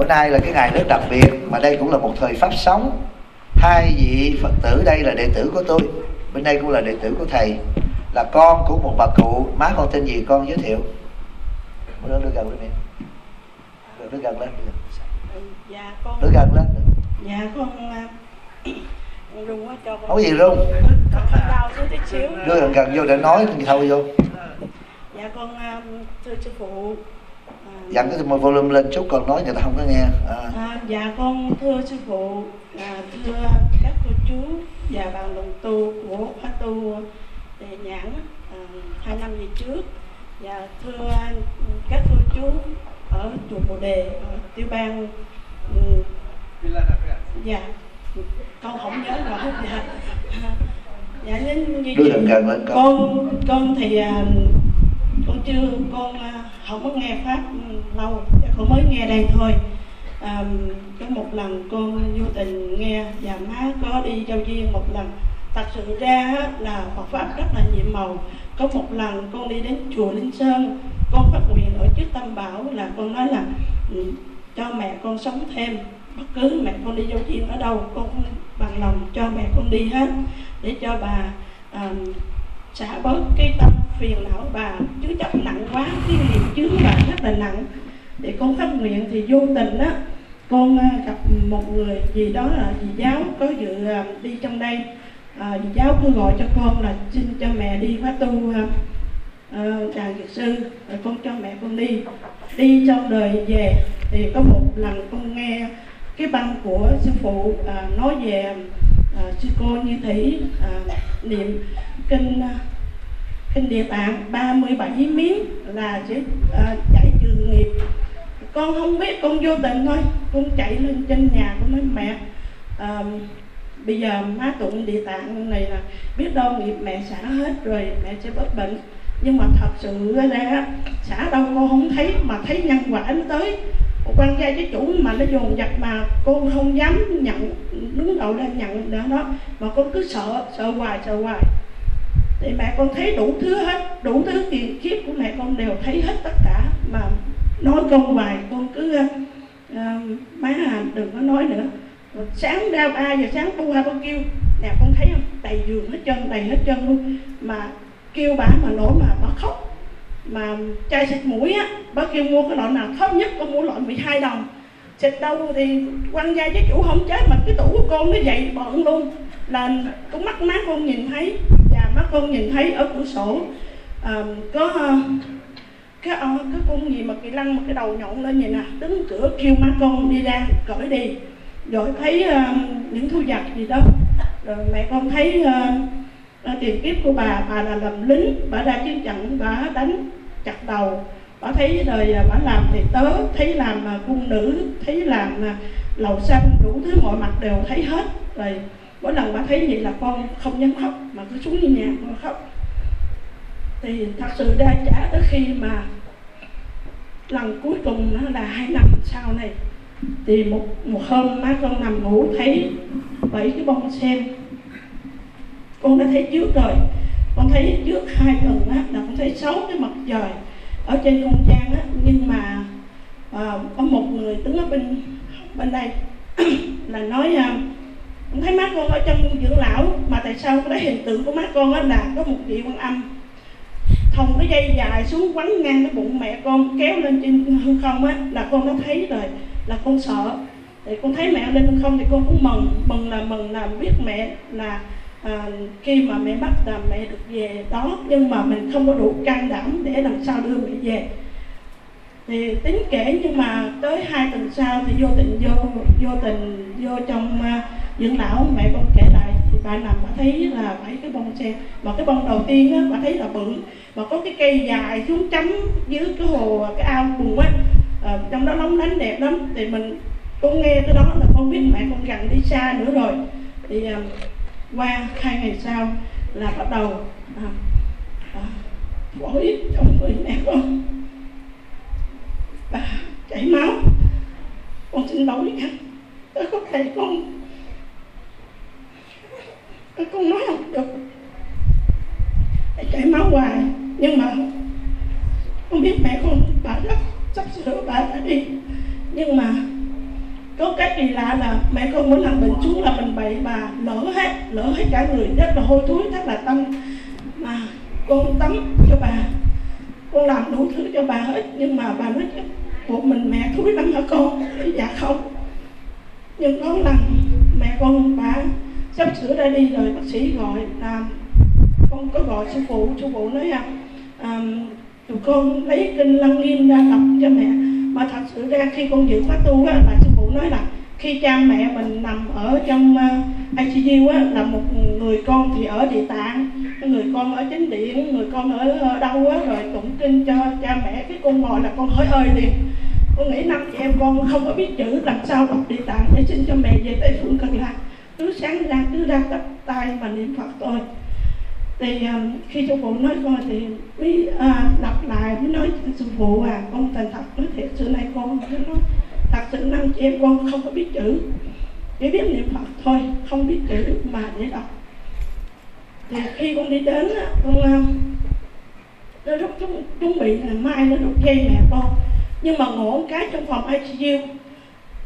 bữa nay là cái ngày rất đặc biệt mà đây cũng là một thời pháp sống. Hai vị phật tử đây là đệ tử của tôi bên đây cũng là đệ tử của thầy. Là con của một bà cụ má con tên gì con giới thiệu. Đưa, đưa gần lên đưa, đưa gần lên dạ con đưa gần lên dạ con uh, rung quá cho con nói gì rung. Con đưa gần gần vô để nói thì thôi vô. Dạ con uh, thưa sư phụ dặn cái volume lên chút còn nói người ta không có nghe. À. À, dạ con thưa sư phụ à, thưa các cô chú và bạn đồng tu của khóa tu đề nhãn à, hai năm về trước. Và thưa các cô chú ở chùa bồ đề ở tiêu bang ừ, dạ con không nhớ rõ dạ. Dạ nên như vậy con con thì à, con chưa con à, không có nghe pháp lâu dạ, con mới nghe đây thôi. À, có một lần con vô tình nghe và má có đi giao duyên một lần. Thật sự ra là Phật pháp rất là nhiệm màu. Có một lần con đi đến chùa Linh Sơn con phát nguyện ở trước Tâm Bảo là con nói là ừ, cho mẹ con sống thêm bất cứ mẹ con đi giao duyên ở đâu con bằng lòng cho mẹ con đi hết để cho bà um, xả bớt cái tâm phiền não bà chứ chấp nặng quá cái nghiệp chướng bà rất là nặng. Để con phát nguyện thì vô tình á con à, gặp một người gì đó là dì giáo có dự à, đi trong đây. À, dì giáo cứ gọi cho con là xin cho mẹ đi khóa tu uh, tràng dược sư rồi con cho mẹ con đi. Đi trong đời về thì có một lần con nghe cái băng của sư phụ à, nói về Ờ, à, sư cô như thủy à, ờ, niệm kinh ờ, kinh địa tạng 37 miếng là sẽ à, chạy trường nghiệp. Con không biết con vô tình thôi con chạy lên trên nhà con nói mẹ. À, bây giờ má tụng địa tạng này là biết đâu nghiệp mẹ xả hết rồi mẹ sẽ bớt bệnh nhưng mà thật sự là xã đâu con không thấy mà thấy nhân quả nó tới. Quan gia với chủ mà nó dồn dập mà cô không dám nhận đứng đầu lên nhận nữa đó mà con cứ sợ sợ hoài sợ hoài. Thì mẹ con thấy đủ thứ hết đủ thứ tiền kiếp của mẹ con đều thấy hết tất cả. Mà nói con hoài con cứ uh, má à đừng có nói nữa. Rồi sáng ra ba giờ sáng bu hai con kêu. Nè con thấy không? Đầy giường hết chân đầy hết chân luôn. Mà kêu bà mà nổi mà bà khóc. Mà chai xịt mũi á bà kêu mua cái loại nào thấp nhất con mua loại 12 đồng. Xịt đâu thì quăng ra với chủ không chết mà cái tủ của con nó dậy bận luôn. Là cũng mắt má con nhìn thấy và mắt con nhìn thấy ở cửa sổ à, có à, cái ờ, cái con gì mà kỳ lăng mà cái đầu nhọn lên vậy nè đứng cửa kêu má con đi ra cởi đi. Rồi thấy uh, những thu vật gì đó. Rồi mẹ con thấy uh, tiền kiếp của bà bà là làm lính, bà ra chiến trận, bà đánh chặt đầu. Bà thấy rồi à, bà làm thầy tớ, thấy làm à, cung nữ, thấy làm à, lầu xanh, đủ thứ mọi mặt đều thấy hết rồi. Mỗi lần bà thấy vậy là con không dám khóc, mà cứ xuống như nhà con khóc. Thì thật sự ra trả tới khi mà lần cuối cùng nó là hai năm sau này, thì một một hôm má con nằm ngủ thấy bảy cái bông sen con đã thấy trước rồi. Con thấy trước hai tuần á là con thấy sáu cái mặt trời ở trên không gian á. Nhưng mà à, có một người đứng ở bên bên đây là nói à, con thấy má con ở trong dưỡng lão mà tại sao cái hình tượng của má con á là có một vị quan âm thòng cái dây dài xuống quấn ngang cái bụng mẹ con kéo lên trên hư không á là con đã thấy rồi là con sợ. Thì con thấy mẹ lên hư không thì con cũng mừng mừng là mừng là biết mẹ là à, khi mà mẹ bắt là mẹ được về đó nhưng mà mình không có đủ can đảm để làm sao đưa mẹ về. Thì tính kể nhưng mà tới hai tuần sau thì vô tình vô vô tình vô trong uh, dưỡng lão mẹ con kể lại. Thì bà nằm bà thấy là bảy cái bông sen mà cái bông đầu tiên á bà thấy là bự mà có cái cây dài xuống chấm dưới cái hồ cái ao bùn á. À, trong đó nóng đánh đẹp lắm. Thì mình con nghe cái đó là con biết mẹ con gần đi xa nữa rồi. Thì à, qua hai ngày sau là bắt đầu à, à, phổi trong người mẹ con. Bà chảy máu. Con xin lỗi nha tôi có thể con. Con nói không được. Chảy máu hoài nhưng mà không biết mẹ con bà rất sắp sửa bà đã đi. Nhưng mà có cái kỳ lạ là mẹ con mỗi lần bệnh xuống là mình bậy bà lỡ hết lỡ hết cả người rất là hôi thối rất là tâm. Mà con tắm cho bà con làm đủ thứ cho bà hết nhưng mà bà nói một mình mẹ thúi lắm hả con? Dạ không. Nhưng có lần mẹ con bà sắp sửa ra đi rồi bác sĩ gọi là con có gọi sư phụ sư phụ nói à, à tụi con lấy kinh lăng nghiêm ra đọc cho mẹ. Mà thật sự ra khi con dự khóa tu á là sư cũng nói là khi cha mẹ mình nằm ở trong ờ, uh, ICU á là một người con thì ở địa tạng người con ở chính điện người con ở ờ, đâu á rồi tụng kinh cho cha mẹ. Cái con ngồi là con hỡi ơi liền con nghĩ năm chị em con không có biết chữ làm sao đọc địa tạng để xin cho mẹ về tây phương cần lạc? Cứ sáng ra cứ ra tắt tay mà niệm phật thôi. Thì um, khi sư phụ nói con thì mới uh, lặp lại mới nói sư phụ à con thành thật nói thiệt xưa nay con nói thật sự năm chị em con không có biết chữ. Chỉ biết niệm phật thôi không biết chữ mà để đọc. Thì khi con đi đến con à, nó rất chuẩn, chuẩn bị là mai nó rút dây mẹ con. Nhưng mà ngộ cái trong phòng ICU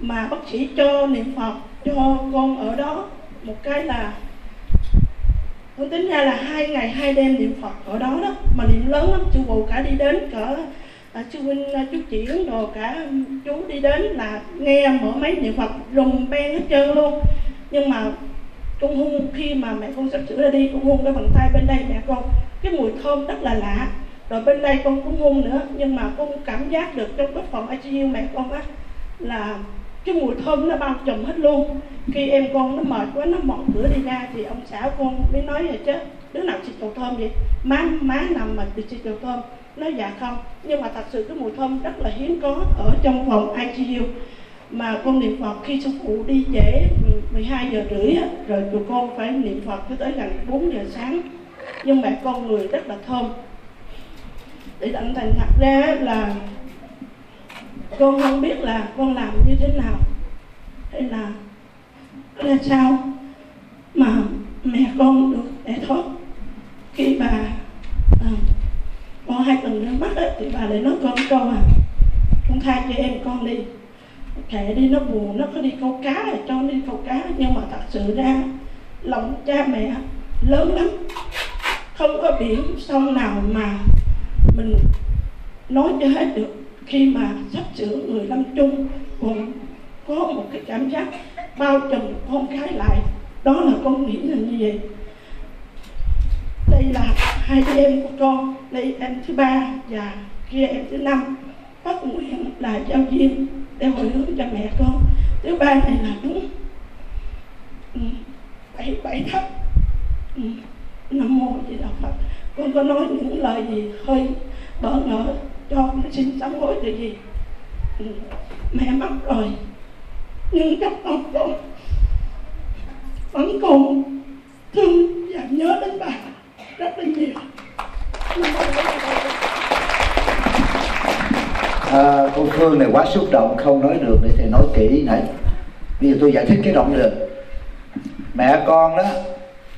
mà bác sĩ cho niệm phật cho con ở đó một cái là con tính ra là hai ngày hai đêm niệm phật ở đó đó mà niệm lớn lắm chú bù cả đi đến cỡ à, sư huynh à, chú chuyển đồ cả chú đi đến là nghe mở máy niệm phật rùng ben hết trơn luôn. Nhưng mà con hung khi mà mẹ con sắp sửa ra đi con hung cái bàn tay bên đây mẹ con. Cái mùi thơm rất là lạ. Rồi bên đây con cũng hung nữa nhưng mà con cảm giác được trong cái phòng ICU mẹ con á là cái mùi thơm nó bao trùm hết luôn. Khi em con nó mệt quá nó mở cửa đi ra thì ông xã con mới nói là chứ đứa nào xịt dầu thơm vậy? Má má nằm mà bị xịt dầu thơm nó dạ không nhưng mà thật sự cái mùi thơm rất là hiếm có ở trong phòng ICU mà con niệm Phật khi sư phụ đi trễ 12 giờ rưỡi rồi tụi con phải niệm Phật cho tới gần 4 giờ sáng. Nhưng mà con người rất là thơm. Để thành thành thật ra là con không biết là con làm như thế nào hay là là sao mà mẹ con được giải thoát khi bà à, con hai tuần nó mất ấy, thì bà lại nói con câu à con khai cho em con đi. Kệ đi nó buồn nó có đi câu cá này cho đi câu cá. Nhưng mà thật sự ra lòng cha mẹ lớn lắm. Không có biển sông nào mà mình nói cho hết được. Khi mà sắp sửa người lâm chung còn có một cái cảm giác bao trùm con cái lại. Đó là con nghĩ là như vậy đây là hai em của con. Đây em thứ ba và kia em thứ năm. Bắt nguyện là giao duyên để hồi hướng cho mẹ con. Thứ ba này là đúng. Ừ, bảy bảy thấp năm ừ, nam mô di đà phật. Con có nói những lời gì hơi bỡ ngỡ cho con xin sám hối từ gì? Ừ, mẹ mất rồi. Nhưng trong lòng con vẫn còn thương và nhớ đến bà rất à, cô Phương này quá xúc động không nói được để thầy nói kỹ nãy. Bây giờ tôi giải thích cái động lực mẹ con đó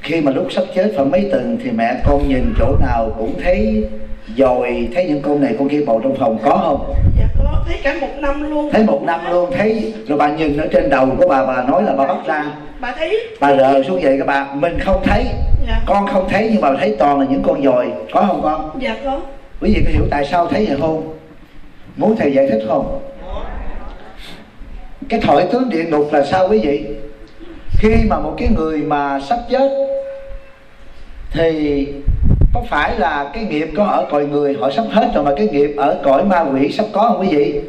khi mà lúc sắp chết phải mấy tuần thì mẹ con nhìn chỗ nào cũng thấy rồi thấy những con này con kia bầu trong phòng có không? Dạ có thấy cả một năm luôn. Thấy một năm luôn thấy rồi bà nhìn ở trên đầu của bà bà nói là bà bắt ra. Bà thấy. Bà rờ xuống vậy các bà mình không thấy dạ. con không thấy nhưng mà thấy toàn là những con dồi có không con? Dạ có. Quý vị có hiểu tại sao thấy vậy không? Muốn thầy giải thích không? Cái thổi tướng địa ngục là sao quý vị? Khi mà một cái người mà sắp chết thì có phải là cái nghiệp có ở cõi người họ sắp hết rồi mà cái nghiệp ở cõi ma quỷ sắp có không quý vị?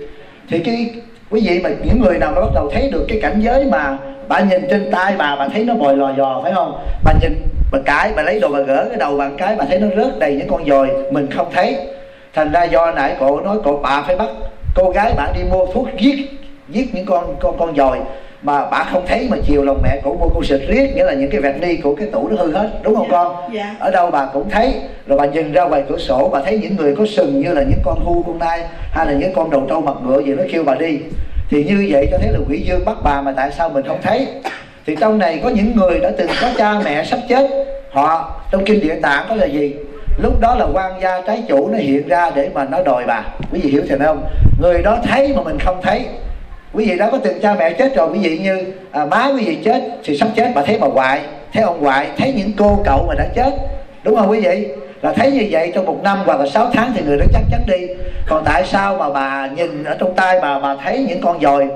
Thì cái quý vị mà những người nào mà bắt đầu thấy được cái cảnh giới mà bà nhìn trên tay bà bà thấy nó bồi lò dò phải không? Bà nhìn bà cái bà lấy đồ bà gỡ cái đầu bà cái bà thấy nó rớt đầy những con dồi mình không thấy. Thành ra do nãy cổ nói cổ bà phải bắt cô gái bạn đi mua thuốc giết giết những con con con dồi mà bà không thấy mà chiều lòng mẹ cổ mua cô xịt riết nghĩa là những cái vẹt ni của cái tủ nó hư hết đúng không dạ, con? dạ. ở đâu bà cũng thấy. Rồi bà nhìn ra ngoài cửa sổ bà thấy những người có sừng như là những con hưu con nai hay là những con đầu trâu mặt ngựa gì nó kêu bà đi. Thì như vậy cho thấy là quỷ dương bắt bà mà tại sao mình không thấy thì trong này có những người đã từng có cha mẹ sắp chết. Họ trong kinh địa tạng có là gì? Lúc đó là quan gia trái chủ nó hiện ra để mà nó đòi bà. Quý vị hiểu thì không? Người đó thấy mà mình không thấy. Quý vị đó có từng cha mẹ chết rồi quý vị như à, má quý vị chết thì sắp chết mà thấy bà ngoại thấy ông ngoại thấy những cô cậu mà đã chết. Đúng không quý vị? Là thấy như vậy trong một năm hoặc là 6 tháng thì người đó chắc chắn đi. Còn tại sao mà bà nhìn ở trong tay bà bà thấy những con dòi?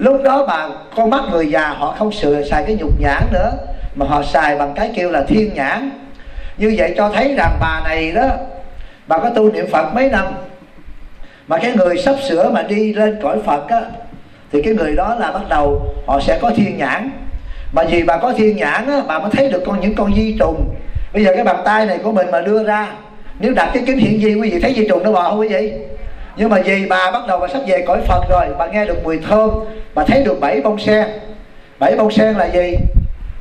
Lúc đó bà, con mắt người già, họ không sửa xài cái nhục nhãn nữa, mà họ xài bằng cái kêu là thiên nhãn. Như vậy cho thấy rằng bà này đó, bà có tu niệm phật mấy năm, mà cái người sắp sửa mà đi lên cõi phật á, thì cái người đó là bắt đầu họ sẽ có thiên nhãn. Mà vì bà có thiên nhãn á, bà mới thấy được con những con di trùng. Bây giờ cái bàn tay này của mình mà đưa ra, nếu đặt cái kính hiển vi, quý vị thấy di trùng nó bò không quý vị? Nhưng mà vì bà bắt đầu bà sắp về cõi phật rồi, bà nghe được mùi thơm mà thấy được bảy bông sen. Bảy bông sen là gì?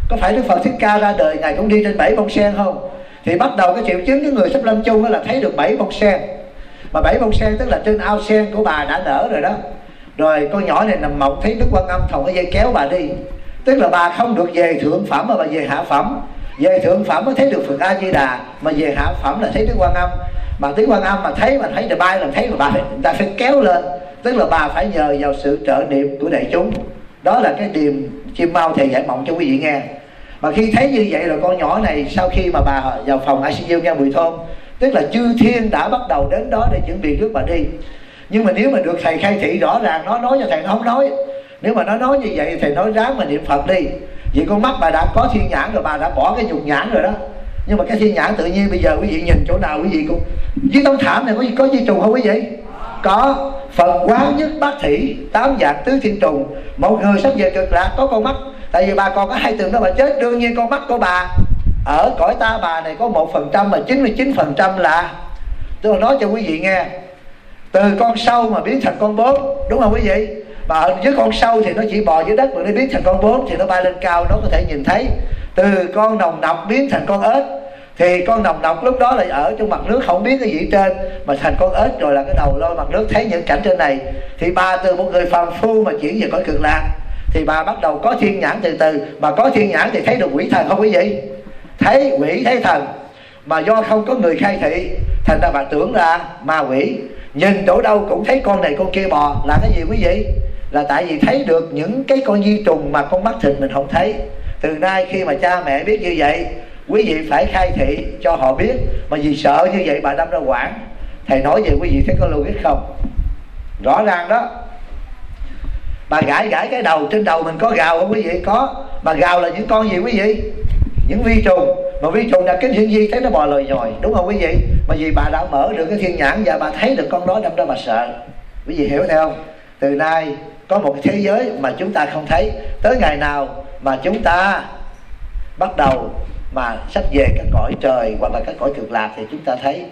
Có phải đức phật thích ca ra đời ngài cũng đi trên bảy bông sen không? Thì bắt đầu cái triệu chứng cái người sắp lâm chung là thấy được bảy bông sen. Mà bảy bông sen tức là trên ao sen của bà đã nở rồi đó. Rồi con nhỏ này nằm mộng thấy đức quan âm thòng cái dây kéo bà đi. Tức là bà không được về thượng phẩm mà bà về hạ phẩm. Về thượng phẩm mới thấy được phật a di đà, mà về hạ phẩm là thấy đức quan âm mà tiếng quan âm mà thấy mà thấy được bay là thấy mà bà phải người ta phải kéo lên. Tức là bà phải nhờ vào sự trợ niệm của đại chúng. Đó là cái điềm chim mau thầy giải mộng cho quý vị nghe. Mà khi thấy như vậy rồi con nhỏ này, sau khi mà bà vào phòng ICU nghe mùi thơm, tức là chư thiên đã bắt đầu đến đó để chuẩn bị rước bà đi. Nhưng mà nếu mà được thầy khai thị rõ ràng, nó nói cho thầy, nó không nói. Nếu mà nó nói như vậy thầy nói ráng mà niệm phật đi. Vì con mắt bà đã có thiên nhãn rồi, bà đã bỏ cái nhục nhãn rồi đó nhưng mà cái thiên nhãn tự nhiên bây giờ quý vị nhìn chỗ nào quý vị cũng dưới tấm thảm này có gì có gì trùng không quý vị? Có. Phật quán nhất bát thủy, tám dạng tứ thiên trùng. Một người sắp về cực lạc, có con mắt. Tại vì bà còn có hai tường đó bà chết, đương nhiên con mắt của bà ở cõi ta bà này có một phần trăm mà 99 phần trăm là tôi nói cho quý vị nghe, từ con sâu mà biến thành con bướm đúng không quý vị? Mà ở dưới con sâu thì nó chỉ bò dưới đất, mà nó biến thành con bướm thì nó bay lên cao, nó có thể nhìn thấy từ con nồng nọc biến thành con ếch. Thì con nồng nọc lúc đó là ở trong mặt nước, không biết cái gì trên mà thành con ếch rồi là cái đầu lôi mặt nước thấy những cảnh trên này. Thì bà từ một người phàm phu mà chuyển về cõi cực lạc thì bà bắt đầu có thiên nhãn từ từ, mà có thiên nhãn thì thấy được quỷ thần không quý vị? Thấy quỷ, thấy thần. Mà do không có người khai thị, thành ra bà tưởng là ma quỷ. Nhìn chỗ đâu cũng thấy con này con kia bò. Là cái gì quý vị? Là tại vì thấy được những cái con di trùng mà con mắt thịt mình không thấy từ nay khi mà cha mẹ biết như vậy, quý vị phải khai thị cho họ biết. Mà vì sợ như vậy bà đâm ra quản thầy nói vậy quý vị thấy có logic không? Rõ ràng đó. Bà gãi gãi cái đầu, trên đầu mình có gào không quý vị? Có. Mà gào là những con gì quý vị? Những vi trùng. Mà vi trùng đặt cái thiên di thấy nó bò lời nhòi đúng không quý vị? Mà vì bà đã mở được cái thiên nhãn và bà thấy được con đó, đâm ra bà sợ. Quý vị hiểu theo không? Từ nay có một thế giới mà chúng ta không thấy. Tới ngày nào mà chúng ta bắt đầu mà sách về các cõi trời hoặc là các cõi cực lạc thì chúng ta thấy.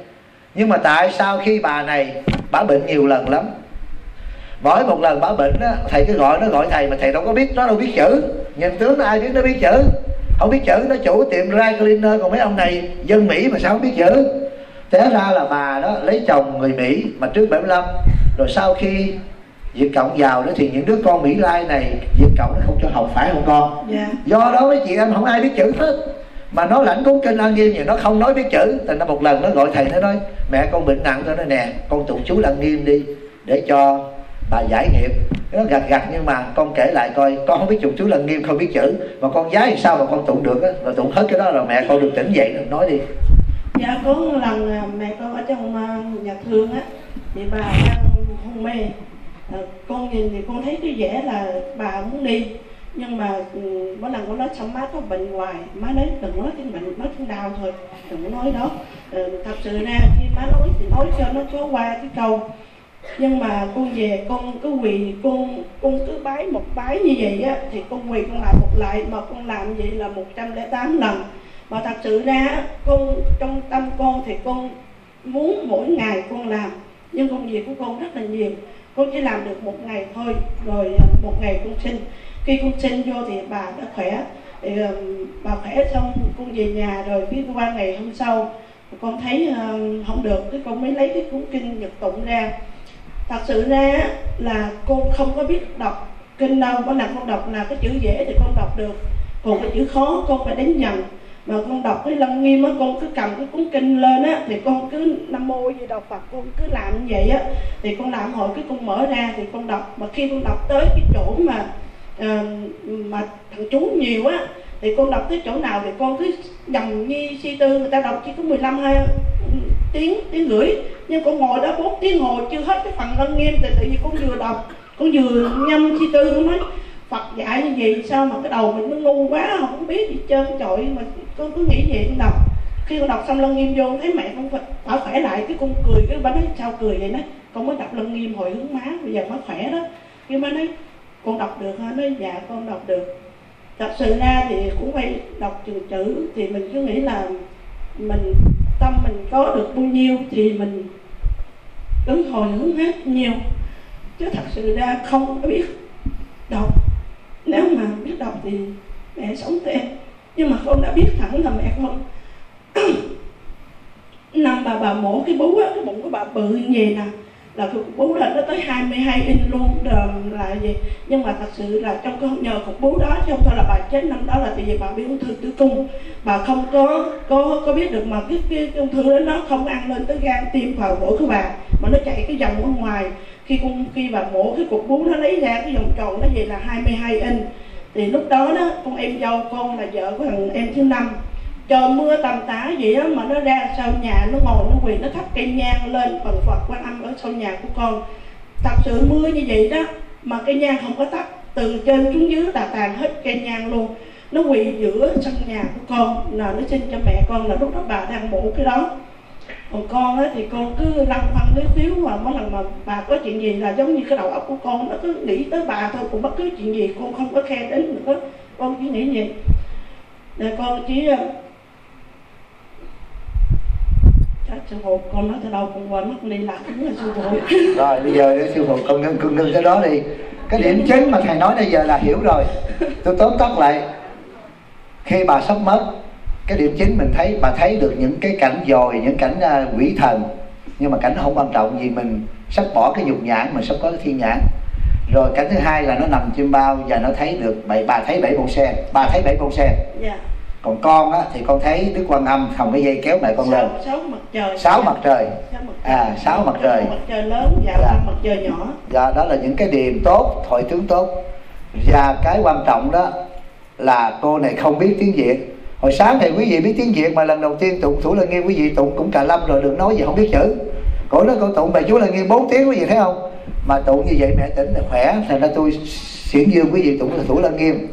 Nhưng mà tại sao khi bà này bà bệnh nhiều lần lắm? Mỗi một lần bà bệnh á, thầy cứ gọi, nó gọi thầy mà thầy đâu có biết, nó đâu biết chữ. Nhìn tướng ai biết nó biết chữ. Không biết chữ, nó chủ tiệm ra cleaner còn mấy ông này dân mỹ mà sao không biết chữ? Té ra là bà đó lấy chồng người mỹ mà trước 75 rồi sau khi Việt Cộng vào đó thì những đứa con Mỹ Lai này Việt Cộng nó không cho học phải không con? Dạ. Do đó mấy chị em không ai biết chữ hết. Mà nó lãnh cuốn kinh lăng nghiêm thì nó không nói biết chữ. Thành ra một lần nó gọi thầy nó nói mẹ con bệnh nặng tôi nói nè con tụng chú lăng nghiêm đi để cho bà giải nghiệp. Nó gặt gặt nhưng mà con kể lại coi con không biết tụng chú lăng nghiêm không biết chữ. Mà con giái thì sao mà con tụng được á? Rồi tụng hết cái đó rồi mẹ con được tỉnh dậy rồi nói đi. Dạ có một lần à, mẹ con ở trong à, nhà thương á thì bà đang hôn mê Ờ, con nhìn thì con thấy cái vẻ là bà muốn đi nhưng mà ừ, mỗi lần con nói xong má có bệnh hoài má nói đừng nói cái bệnh nói cái đau thôi đừng có nói đó. Ừ, thật sự ra khi má nói thì nói cho nó cho qua cái câu. Nhưng mà con về con cứ quỳ con con cứ bái một bái như vậy á thì con quỳ con lại một lại mà con làm vậy là 108 lần. Mà thật sự ra con trong tâm con thì con muốn mỗi ngày con làm nhưng công việc của con rất là nhiều con chỉ làm được một ngày thôi, rồi ờ, một ngày con sinh khi con sinh vô thì bà đã khỏe, thì ờ, bà khỏe xong con về nhà rồi biết qua ngày hôm sau, con thấy ờ, không được, cái con mới lấy cái cuốn kinh nhật tụng ra. Thật sự ra là con không có biết đọc kinh đâu có là con đọc là cái chữ dễ thì con đọc được, còn cái chữ khó con phải đánh dần mà con đọc cái lăng nghiêm á con cứ cầm cái cuốn kinh lên á thì con cứ nam mô gì đọc phật con cứ làm như vậy á. Thì con làm hồi cái con mở ra thì con đọc. Mà khi con đọc tới cái chỗ mà uh, mà thằng chú nhiều á thì con đọc tới chỗ nào thì con cứ nhầm nhi suy tư người ta đọc chỉ có 15 hai tiếng tiếng rưỡi. Nhưng con ngồi đó 4 tiếng ngồi chưa hết cái phần lăng nghiêm thì tự vì con vừa đọc con vừa nhâm suy tư con nói Phật dạy như vậy, sao mà cái đầu mình nó ngu quá, không biết gì trơn. Trội mà con cứ nghĩ vậy con đọc. Khi con đọc xong lân nghiêm vô, thấy mẹ con bảo khỏe lại, cái con cười, cái bà nói, sao cười vậy đó? Con mới đọc lân nghiêm hồi hướng má, bây giờ má khỏe đó. Nhưng mà nói, con đọc được hả? Nói dạ con đọc được. Thật sự ra thì cũng phải đọc chữ chữ, thì mình cứ nghĩ là mình, tâm mình có được bao nhiêu thì mình ứng hồi hướng hết nhiều. Chứ thật sự ra không biết đọc nếu mà biết đọc thì mẹ sống tệ. Nhưng mà con đã biết thẳng là mẹ con. Năm bà bà mổ cái bú á, cái bụng của bà bự như vậy nè là cục bú là nó tới 22 inch luôn đờm là gì? Nhưng mà thật sự là trong cái nhờ cục bú đó chứ không là bà chết năm đó là tại vì bà bị ung thư tử cung. Bà không có có có biết được mà cái, cái, cái ung thư đó nó không ăn lên tới gan tim vào phổi của bà mà nó chạy cái dòng ở ngoài. Khi con khi bà mổ cái cục bú nó lấy ra cái vòng tròn nó vậy là 22 inch thì lúc đó đó con em dâu con là vợ của thằng em thứ năm trời mưa tầm tã vậy đó mà nó ra sau nhà, nó ngồi, nó quỳ, nó thắp cây nhang lên phần phật quan âm ở sau nhà của con. Thật sự mưa như vậy đó, mà cây nhang không có tắt từ trên xuống dưới là tàn hết cây nhang luôn. Nó quỳ giữa sân nhà của con, là nó xin cho mẹ con là lúc đó bà đang mổ cái đó. Còn con á thì con cứ lăn phăng lấy phiếu mà mỗi lần mà bà có chuyện gì là giống như cái đầu óc của con, nó cứ nghĩ tới bà thôi, cũng bất cứ chuyện gì con không có khe đến nữa. Con chỉ nghĩ vậy. Để con chỉ chắc sư phụ con nói từ đâu con quên mất đi lạc đúng là sư phụ rồi bây giờ để sư phụ con ngưng con ngưng cái đó đi. Cái điểm chính mà thầy nói bây giờ là hiểu rồi. Tôi tóm tắt lại. Khi bà sắp mất cái điểm chính mình thấy bà thấy được những cái cảnh dồi những cảnh uh, quỷ thần. Nhưng mà cảnh nó không quan trọng vì mình sắp bỏ cái dục nhãn mình sắp có cái thiên nhãn. Rồi cảnh thứ hai là nó nằm trên bao và nó thấy được bảy bà thấy bảy bông sen bà thấy bảy bông sen dạ còn con á thì con thấy đức quan âm không cái dây kéo mẹ con lên. sáu mặt trời sáu mặt trời. À sáu mặt trời. Mặt trời lớn và dạ. mặt trời nhỏ. Dạ đó là những cái điềm tốt thoại tướng tốt. Và cái quan trọng đó là cô này không biết tiếng việt. Hồi sáng thì quý vị biết tiếng việt mà lần đầu tiên tụng thủ là nghe quý vị tụng cũng cả lâm rồi đừng nói gì không biết chữ. Cổ nói con tụng bài chú là nghe bốn tiếng quý vị thấy không? Mà tụng như vậy mẹ tỉnh là khỏe thành ra tôi xiển dương quý vị tụng là thủ lân nghiêm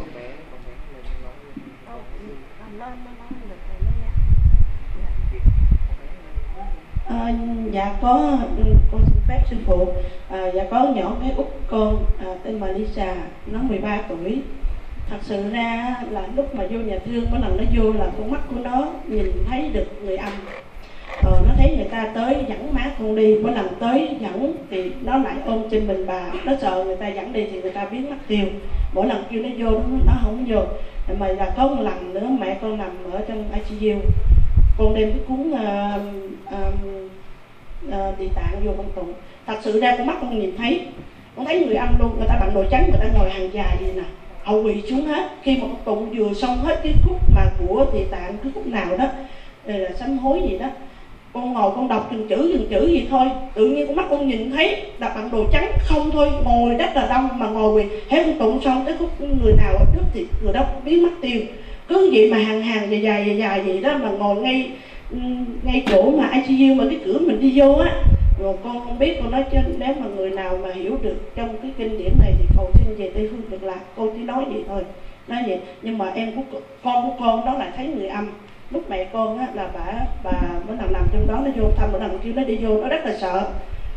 À, dạ có ừ, con xin phép sư phụ. À, dạ có nhỏ bé út con à, tên Melissa nó 13 tuổi. Thật sự ra là lúc mà vô nhà thương mỗi lần nó vô là con mắt của nó nhìn thấy được người âm. Ờ, nó thấy người ta tới dẫn má con đi mỗi lần tới dẫn thì nó lại ôm trên mình bà. Nó sợ người ta dẫn đi thì người ta biến mất tiêu. Mỗi lần kêu nó vô nó, nó không vô. Mà là có một lần nữa mẹ con nằm ở trong ICU con đem cái cuốn uh, uh, uh, địa tạng vô con tụng. Thật sự ra con mắt con nhìn thấy con thấy người âm luôn người ta bằng đồ trắng người ta ngồi hàng dài gì nè hậu quỳ xuống hết. Khi mà con tụng vừa xong hết cái khúc mà của địa tạng cái khúc nào đó là sám hối gì đó con ngồi con đọc từng chữ từng chữ gì thôi. Tự nhiên con mắt con nhìn thấy đặt bằng đồ trắng không thôi ngồi rất là đông mà ngồi quỳ. Hết con tụng xong tới khúc người nào ở trước thì người đó biến mất tiêu cứ vậy mà hàng hàng dài dài dài dài vậy đó mà ngồi ngay ừ, ngay chỗ mà ICU mà cái cửa mình đi vô á. Rồi con không biết con nói chứ nếu mà người nào mà hiểu được trong cái kinh điển này thì cầu xin về tây phương cực lạc. Cô chỉ nói vậy thôi, nói vậy. Nhưng mà em của con của con đó là thấy người âm. Lúc mẹ con á là bà bà mới nằm nằm trong đó nó vô thăm, bữa lần kêu nó đi vô nó rất là sợ.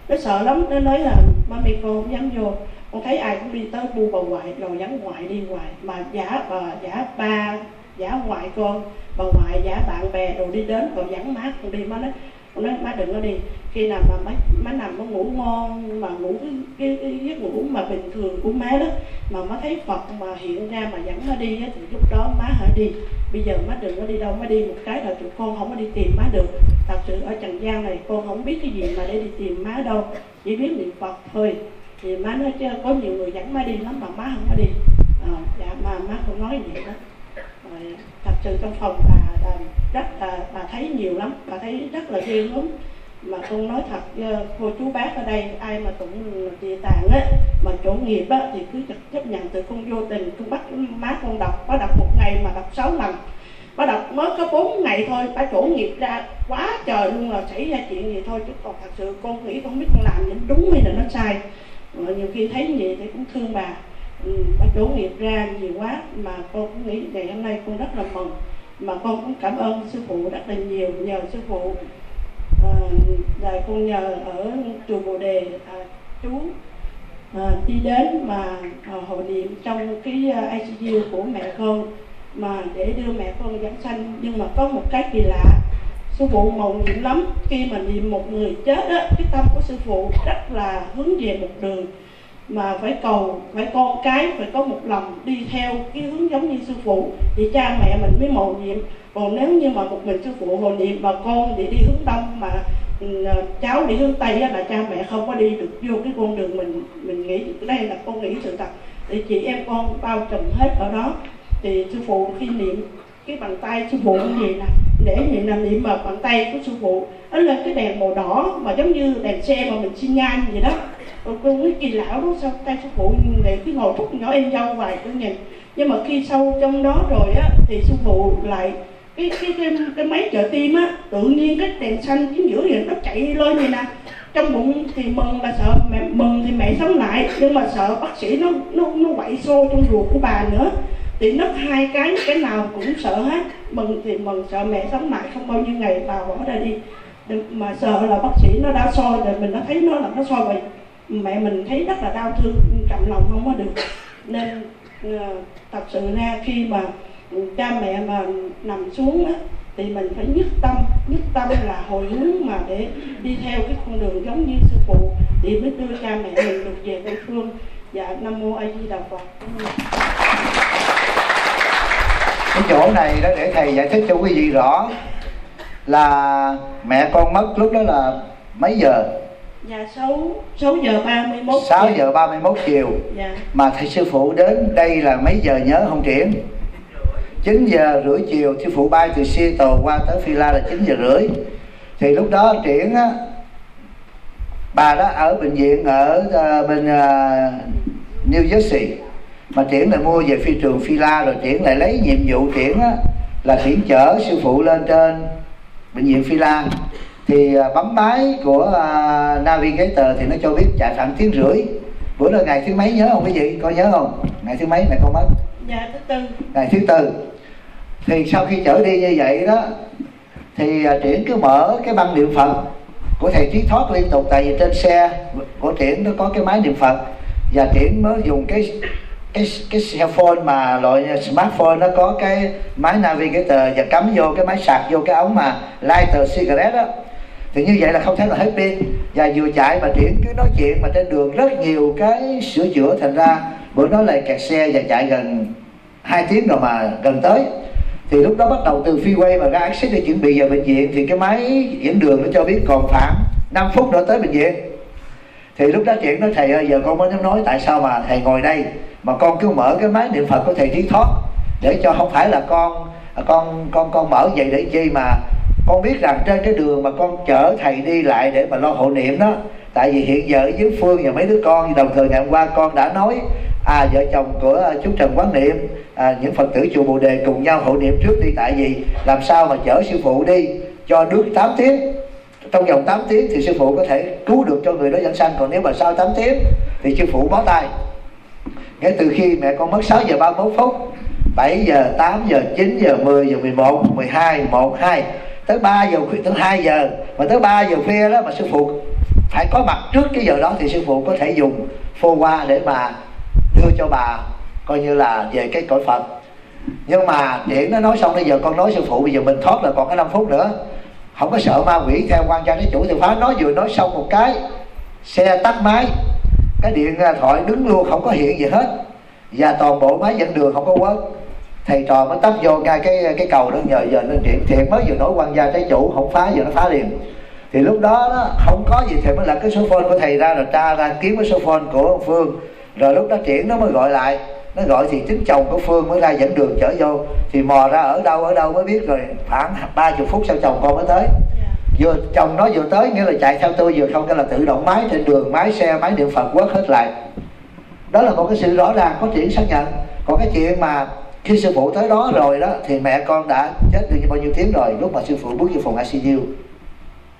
Nó sợ lắm, nó nói là mami con không dám vô. Con thấy ai cũng đi tới bu bà ngoại, rồi dám ngoại đi ngoài mà giả bà giả ba giả ngoại con bà ngoại giả bạn bè rồi đi đến còn dẫn má con đi má nói con nói má đừng có đi. Khi nào mà má, má nằm nó ngủ ngon mà ngủ cái, cái, cái giấc ngủ mà bình thường của má đó mà má thấy phật mà hiện ra mà dẫn má đi á, thì lúc đó má hãy đi. Bây giờ má đừng có đi đâu má đi một cái là tụi con không có đi tìm má được. Thật sự ở trần gian này con không biết cái gì mà để đi tìm má đâu chỉ biết niệm phật thôi. Thì má nói chứ có nhiều người dẫn má đi lắm mà má không có đi. À, dạ mà má không nói vậy đó thật sự trong phòng bà, bà rất là bà thấy nhiều lắm bà thấy rất là ghê gớm. Mà con nói thật ờ, cô chú bác ở đây ai mà tụng địa tạng á mà chủ nghiệp á thì cứ chấp nhận từ con vô tình. Con bắt má con đọc có đọc một ngày mà đọc sáu lần. Bà đọc mới có 4 ngày thôi bà chủ nghiệp ra quá trời luôn là xảy ra chuyện gì thôi. Chứ còn thật sự con nghĩ con biết con làm những đúng hay là nó sai. Mà nhiều khi thấy gì vậy thì cũng thương bà. Ừ, bà chủ nghiệp ra nhiều quá mà con cũng nghĩ ngày hôm nay con rất là mừng. Mà con cũng cảm ơn sư phụ rất là nhiều nhờ sư phụ. À, con nhờ ở chùa bồ đề à, chú à, đi đến mà à, hội niệm trong cái à, ICU của mẹ con mà để đưa mẹ con giảng sanh. Nhưng mà có một cái kỳ lạ sư phụ màu nhiệm lắm. Khi mà niệm một người chết á cái tâm của sư phụ rất là hướng về một đường mà phải cầu, phải con cái, phải có một lòng đi theo cái hướng giống như sư phụ, thì cha mẹ mình mới mầu nhiệm. Còn nếu như mà một mình sư phụ hồ niệm mà con thì đi hướng đông mà ừ, à, cháu đi hướng tây là cha mẹ không có đi được vô cái con đường mình mình nghĩ đây là con nghĩ sự thật. Thì chị em con bao trùm hết ở đó. Thì sư phụ khi niệm cái bàn tay sư phụ như vậy nè, để niệm là niệm mà bàn tay của sư phụ. Đó là cái đèn màu đỏ mà giống như đèn xe mà mình xin nhan vậy đó rồi cô mới kỳ lão đó sao? Tay sư phụ để cái ngồi thúc nhỏ em dâu vài tôi nhìn. Nhưng mà khi sâu trong đó rồi á thì sư phụ lại cái cái cái, cái máy trợ tim á tự nhiên cái đèn xanh chính giữa thì nó chạy lên như nè. Trong bụng thì mừng là sợ mẹ mừng thì mẹ sống lại nhưng mà sợ bác sĩ nó nó nó quậy xô trong ruột của bà nữa. Thì nấp hai cái cái nào cũng sợ hết. Mừng thì mừng sợ mẹ sống lại không bao nhiêu ngày bà bỏ ra đi. Mà sợ là bác sĩ nó đã soi rồi mình đã thấy nó là nó soi vậy mẹ mình thấy rất là đau thương trầm lòng không có được. Nên ờ, thật sự ra khi mà cha mẹ mà nằm xuống á, thì mình phải nhất tâm nhất tâm là hồi hướng mà để đi theo cái con đường giống như sư phụ thì mới đưa cha mẹ mình được về tây phương dạ nam mô a di đà phật. Cái chỗ này đó để thầy giải thích cho quý vị rõ là mẹ con mất lúc đó là mấy giờ? Dạ 6, 6 giờ 31 6 giờ 31 chiều. Dạ. Mà thầy sư phụ đến đây là mấy giờ nhớ không triển? 9 giờ rưỡi chiều sư phụ bay từ Seattle qua tới Phi La là 9 giờ rưỡi. Thì lúc đó triển á Bà đó ở bệnh viện ở uh, bên uh, New Jersey. Mà triển lại mua về phi trường phi la rồi triển lại lấy nhiệm vụ triển á, là triển chở sư phụ lên trên bệnh viện phi la thì à, bấm máy của uh, navigator thì nó cho biết chạy khoảng tiếng rưỡi. Bữa đó ngày thứ mấy nhớ không quý vị? Có nhớ không? Ngày thứ mấy mẹ con mất? Dạ thứ tư. Ngày thứ tư. Thì sau khi chở đi như vậy đó thì uh, triển cứ mở cái băng niệm phật của thầy trí thoát liên tục. Tại vì trên xe của triển nó có cái máy niệm phật. Và triển mới dùng cái cái cái cell phone mà loại smartphone nó có cái máy navigator và cắm vô cái máy sạc vô cái ống mà lighter cigarette đó thì như vậy là không thể là hết pin. Và vừa chạy mà chuyển cứ nói chuyện mà trên đường rất nhiều cái sửa chữa, thành ra bữa đó lại kẹt xe và chạy gần hai tiếng rồi mà gần tới. Thì lúc đó bắt đầu từ freeway mà ra access để chuẩn bị vào bệnh viện, thì cái máy dẫn đường nó cho biết còn khoảng 5 phút nữa tới bệnh viện. Thì lúc đó chuyện nói, thầy ơi, giờ con mới nói tại sao mà thầy ngồi đây, mà con cứ mở cái máy niệm phật của thầy trí thoát, để cho không phải là con à, con con con mở vậy để chi mà con biết rằng trên cái đường mà con chở thầy đi lại để mà lo hộ niệm đó tại vì hiện giờ dưới phương và mấy đứa con đồng thời ngày hôm qua con đã nói à vợ chồng của à, chú Trần Quán Niệm à, những Phật tử chùa Bồ Đề cùng nhau hộ niệm trước đi tại vì làm sao mà chở sư phụ đi cho nước 8 tiếng. Trong vòng 8 tiếng thì sư phụ có thể cứu được cho người đó dẫn sanh còn nếu mà sau 8 tiếng thì sư phụ bó tay. Ngay từ khi mẹ con mất 6 giờ 31 phút 7 giờ 8 giờ 9 giờ 10 giờ 11 12 1 2 tới 3 giờ khuya, tới 2 giờ. Mà tới 3 giờ khuya đó mà sư phụ phải có mặt trước cái giờ đó thì sư phụ có thể dùng phô qua để mà đưa cho bà coi như là về cái cõi Phật. Nhưng mà điện nó nói xong, bây giờ con nói sư phụ, bây giờ mình thoát là còn có 5 phút nữa. Không có sợ ma quỷ, theo quan gia cái chủ thì phá nói vừa nói xong một cái, xe tắt máy, cái điện thoại đứng luôn, không có hiện gì hết. Và toàn bộ máy dẫn đường không có quấn thầy trò mới tấp vô ngay cái cái cầu đó nhờ giờ nên điện. Thiện mới vừa nói quan gia trái chủ không phá giờ nó phá liền. Thì lúc đó, đó không có gì thì mới là cái số phone của thầy ra rồi tra ra kiếm cái số phone của ông phương. Rồi lúc đó triển nó mới gọi lại. Nó gọi thì chính chồng của phương mới ra dẫn đường chở vô. Thì mò ra ở đâu ở đâu mới biết rồi khoảng ba chục phút sau chồng con mới tới. Dạ. Vừa chồng nó vừa tới nghĩa là chạy theo tôi vừa không cái là tự động máy trên đường máy xe máy niệm phật quất hết lại. Đó là một cái sự rõ ràng có chuyện xác nhận. Còn cái chuyện mà khi sư phụ tới đó rồi đó thì mẹ con đã chết được bao nhiêu tiếng rồi lúc mà sư phụ bước vô phòng ICU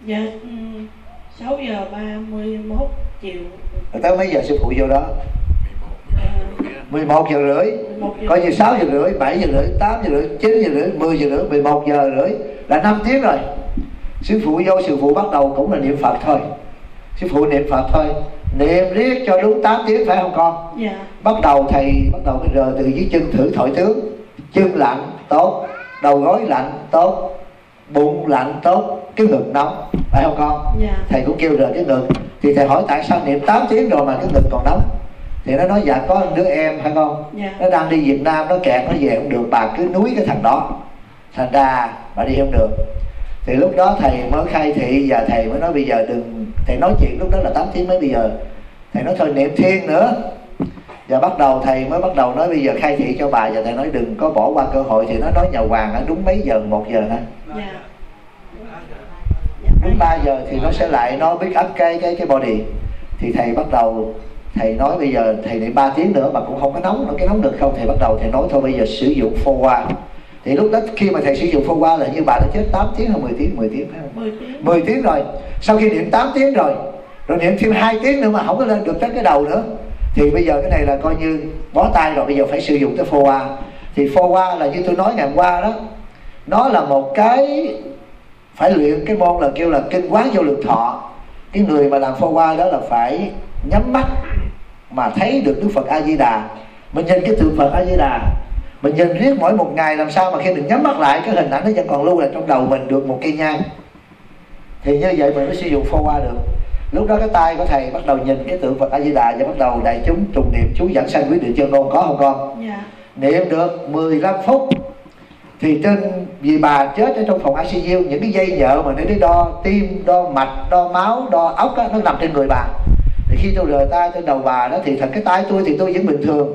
dạ ừ, 6 giờ 31 chiều. Rồi tới mấy giờ sư phụ vô đó? à, 11 giờ. rưỡi. 11 giờ. Coi như 6 giờ rưỡi 7 giờ rưỡi 8 giờ rưỡi 9 giờ rưỡi 10 giờ rưỡi 11 giờ rưỡi. Là 5 tiếng rồi. Sư phụ vô sư phụ bắt đầu cũng là niệm Phật thôi. Sư phụ niệm Phật thôi niệm riết cho đúng 8 tiếng phải không con? Dạ. Bắt đầu thầy bắt đầu rờ từ dưới chân thử thổi tướng. Chân lạnh tốt. Đầu gối lạnh tốt. Bụng lạnh tốt. Cái ngực nóng phải không con? Dạ. Thầy cũng kêu rờ cái ngực. Thì thầy hỏi tại sao niệm 8 tiếng rồi mà cái ngực còn nóng? Thì nó nói dạ có đứa em phải không? Dạ. Nó đang đi Việt Nam nó kẹt nó về không được. Bà cứ núi cái thằng đó. Thành ra bà đi không được thì lúc đó thầy mới khai thị và thầy mới nói bây giờ đừng thầy nói chuyện lúc đó là 8 tiếng mấy bây giờ. Thầy nói thôi niệm thiên nữa. Và bắt đầu thầy mới bắt đầu nói bây giờ khai thị cho bà và thầy nói đừng có bỏ qua cơ hội. Thì nó nói nhà hoàng á đúng mấy giờ? Một giờ hả? Dạ. Dạ. Đúng 3 giờ thì nó sẽ lại nó biết up cái cái cái body. Thì thầy bắt đầu thầy nói bây giờ thầy niệm 3 tiếng nữa mà cũng không có nóng nữa. Cái nóng được không? Thầy bắt đầu thầy nói thôi bây giờ sử dụng phô qua thì lúc đó khi mà thầy sử dụng phô qua là như bà đã chết 8 tiếng hay 10 tiếng 10 tiếng phải không? 10 tiếng. 10 tiếng rồi. Sau khi niệm 8 tiếng rồi rồi niệm thêm 2 tiếng nữa mà không có lên được tới cái đầu nữa thì bây giờ cái này là coi như bó tay rồi bây giờ phải sử dụng tới phô qua thì phô qua là như tôi nói ngày hôm qua đó nó là một cái phải luyện cái môn là kêu là kinh quán vô lượng thọ. Cái người mà làm phô qua đó là phải nhắm mắt mà thấy được đức phật a di đà. Mình nhìn cái tượng phật a di đà mình nhìn riết mỗi một ngày làm sao mà khi mình nhắm mắt lại cái hình ảnh nó vẫn còn lưu lại trong đầu mình được một cây nhang. Thì như vậy mình mới sử dụng phô qua được. Lúc đó cái tay của thầy bắt đầu nhìn cái tượng phật a di đà và bắt đầu đại chúng trùng niệm chú dẫn sanh quyết định chân ngôn có không con? Dạ. Niệm được 15 phút. Thì trên vì bà chết ở trong phòng ICU những cái dây nhợ mà nó đi đo tim đo mạch đo máu đo ốc á, nó nằm trên người bà. Thì khi tôi rời tay trên đầu bà đó thì thật cái tay tôi thì tôi vẫn bình thường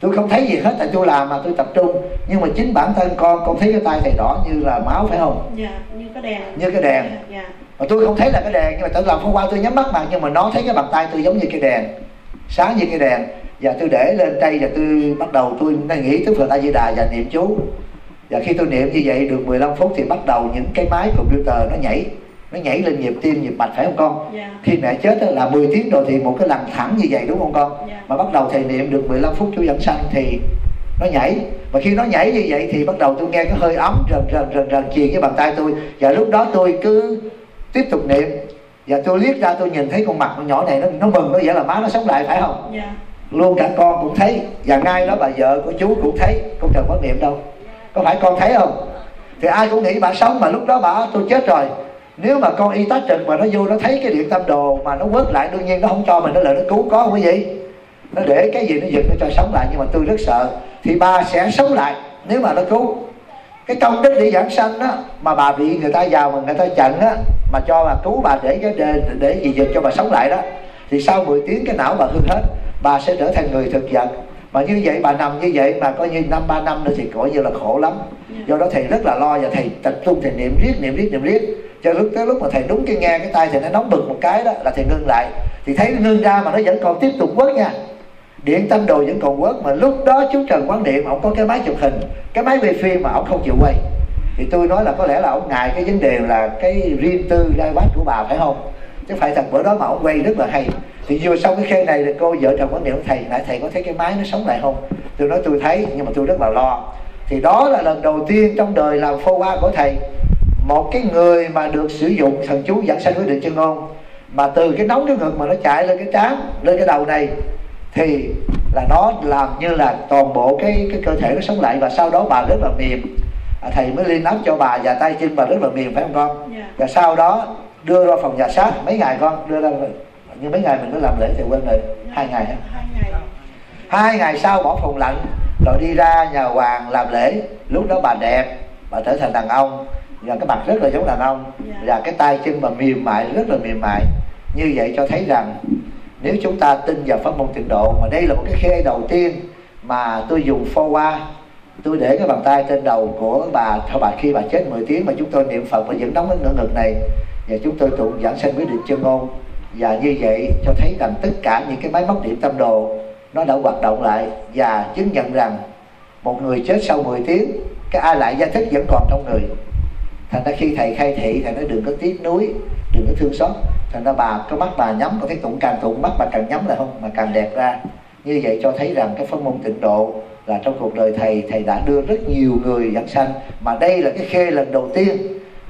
tôi không thấy gì hết tại tôi làm mà tôi tập trung. Nhưng mà chính bản thân con con thấy cái tay thầy đỏ như là máu phải không? Dạ như cái đèn. Như cái đèn. dạ mà tôi không thấy là cái đèn nhưng mà tôi làm hôm qua tôi nhắm mắt mà nhưng mà nó thấy cái bàn tay tôi giống như cái đèn. Sáng như cái đèn. Và tôi để lên tay và tôi bắt đầu tôi nghĩ tới Phật A Di Đà và niệm chú. Và khi tôi niệm như vậy được 15 phút thì bắt đầu những cái máy computer nó nhảy nó nhảy lên nhịp tim nhịp mạch phải không con? Dạ. Khi mẹ chết là 10 tiếng rồi thì một cái lần thẳng như vậy đúng không con? Dạ. mà bắt đầu thầy niệm được 15 phút chú dẫn sanh thì nó nhảy. Và khi nó nhảy như vậy thì bắt đầu tôi nghe cái hơi ấm rần rần rần rần truyền cái bàn tay tôi. Và lúc đó tôi cứ tiếp tục niệm. Và tôi liếc ra tôi nhìn thấy con mặt con nhỏ này nó nó mừng nó vậy là má nó sống lại phải không? Dạ. Luôn cả con cũng thấy và ngay đó bà vợ của chú cũng thấy. Con trần quán niệm đâu. Có phải con thấy không? Thì ai cũng nghĩ bà sống mà lúc đó bà tôi chết rồi nếu mà con y tá trực mà nó vô nó thấy cái điện tâm đồ mà nó quất lại đương nhiên nó không cho mình nó lợi nó cứu có không cái gì. Nó để cái gì nó giật nó cho sống lại nhưng mà tôi rất sợ. Thì bà sẽ sống lại nếu mà nó cứu. Cái công đức để giảng sanh á mà bà bị người ta vào mà người ta chặn á mà cho bà cứu bà để cái để, để gì giật cho bà sống lại đó thì sau 10 tiếng cái não bà hư hết. Bà sẽ trở thành người thực vật mà như vậy bà nằm như vậy mà coi như năm ba năm nữa thì coi như là khổ lắm. Do đó thầy rất là lo và thầy tập trung thầy niệm riết niệm riết niệm riết. Cho lúc tới lúc mà thầy đúng cái nghe cái tay thầy nó nóng bực một cái đó là thầy ngưng lại. Thì thấy nó ngưng ra mà nó vẫn còn tiếp tục quất nha. Điện tâm đồ vẫn còn quất mà lúc đó chú trần quán niệm ông có cái máy chụp hình cái máy quay phim mà ông không chịu quay. Thì tôi nói là có lẽ là ông ngại cái vấn đề là cái riêng tư gai quát của bà phải không chứ phải thật bữa đó mà ông quay rất là hay. Thì vừa xong cái khe này thì cô vợ chồng quán niệm thầy nãy thầy có thấy cái máy nó sống lại không? Tôi nói tôi thấy nhưng mà tôi rất là lo. Thì đó là lần đầu tiên trong đời làm phô qua của thầy một cái người mà được sử dụng thần chú giảng sanh quyết định chân ngôn mà từ cái nóng cái ngực mà nó chạy lên cái trán lên cái đầu này thì là nó làm như là toàn bộ cái cái cơ thể nó sống lại và sau đó bà rất là mềm. À, thầy mới liên áp cho bà và tay chân bà rất là mềm phải không con? Dạ. Và sau đó đưa ra phòng nhà xác mấy ngày con? Đưa ra như mấy ngày mình có làm lễ thì quên rồi. Hai ngày hả? Hai ngày. Hai ngày sau bỏ phòng lạnh rồi đi ra nhà hoàng làm lễ. Lúc đó bà đẹp bà trở thành đàn ông. Và cái mặt rất là giống đàn ông. Dạ. và cái tay chân bà mềm mại rất là mềm mại. Như vậy cho thấy rằng nếu chúng ta tin vào pháp môn tịnh độ mà đây là một cái khe đầu tiên mà tôi dùng phô qua tôi để cái bàn tay trên đầu của bà theo bà khi bà chết 10 tiếng mà chúng tôi niệm phật và vẫn đóng cái ngửa ngực này và chúng tôi tụng giảng sanh quyết định chân ngôn và như vậy, cho thấy rằng tất cả những cái máy móc điện tâm đồ, nó đã hoạt động lại và chứng nhận rằng một người chết sau 10 tiếng, cái a lại gia thức vẫn còn trong người. Thành ra khi thầy khai thị, thầy nói đừng có tiếc nuối, đừng có thương xót. Thành ra bà có mắt bà nhắm, có thấy tụng càng tụng, mắt bà càng nhắm lại không, mà càng đẹp ra. Như vậy cho thấy rằng cái phân môn tịnh độ là trong cuộc đời thầy thầy đã đưa rất nhiều người giảng sanh. Mà đây là cái khê lần đầu tiên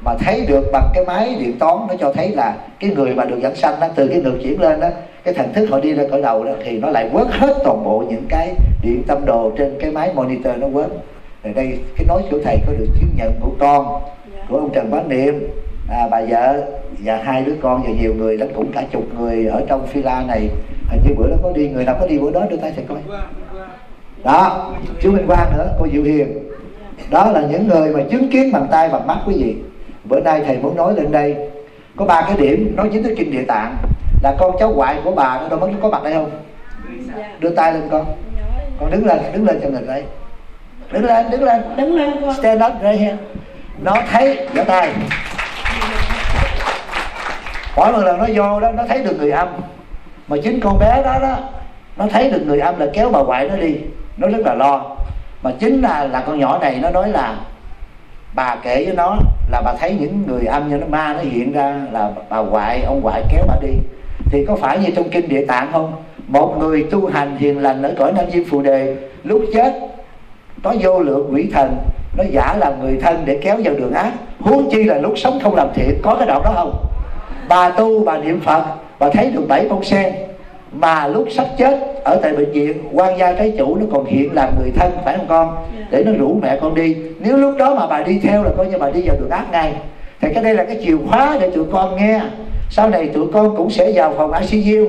mà thấy được bằng cái máy điện toán nó cho thấy là cái người mà được giảng sanh đó từ cái ngược chuyển lên đó cái thần thức họ đi lên cỡ đầu đó thì nó lại quét hết toàn bộ những cái điện tâm đồ trên cái máy monitor nó quét. Rồi đây cái nói của thầy có được chứng nhận của con của ông Trần Bá Niệm. À, bà vợ và hai đứa con và nhiều người lắm cũng cả chục người ở trong phi-la này. Hình như bữa đó có đi người nào có đi bữa đó đưa tay thầy coi. Đó chú Minh Quang nữa cô Diệu Hiền. Đó là những người mà chứng kiến bằng tay bằng mắt quý vị bữa nay thầy muốn nói lên đây có ba cái điểm nói chính tới kinh địa tạng. Là con cháu ngoại của bà nó đâu mất có mặt đây không? Đưa tay lên con. Con đứng lên đứng lên cho người đây. Đứng lên đứng lên. Đứng lên con. Stand up right here. Nó thấy vỗ tay. Mỗi một lần nó vô đó nó thấy được người âm. Mà chính con bé đó đó nó thấy được người âm là kéo bà ngoại nó đi. Nó rất là lo. Mà chính là là con nhỏ này nó nói là bà kể với nó là bà thấy những người âm như nó ma nó hiện ra là bà ngoại ông ngoại kéo bà đi. Thì có phải như trong kinh địa tạng không? Một người tu hành hiền lành ở cõi nam diêm phù đề, lúc chết, có vô lượng quỷ thần, nó giả làm người thân để kéo vào đường ác. Huống chi là lúc sống không làm thiện có cái đoạn đó không? Bà tu, bà niệm phật, bà thấy được bảy bông sen mà lúc sắp chết ở tại bệnh viện quan gia trái chủ nó còn hiện làm người thân phải không con? Để nó rủ mẹ con đi. Nếu lúc đó mà bà đi theo là coi như bà đi vào đường ác ngay. Thì cái đây là cái chìa khóa để tụi con nghe. Sau này tụi con cũng sẽ vào phòng ICU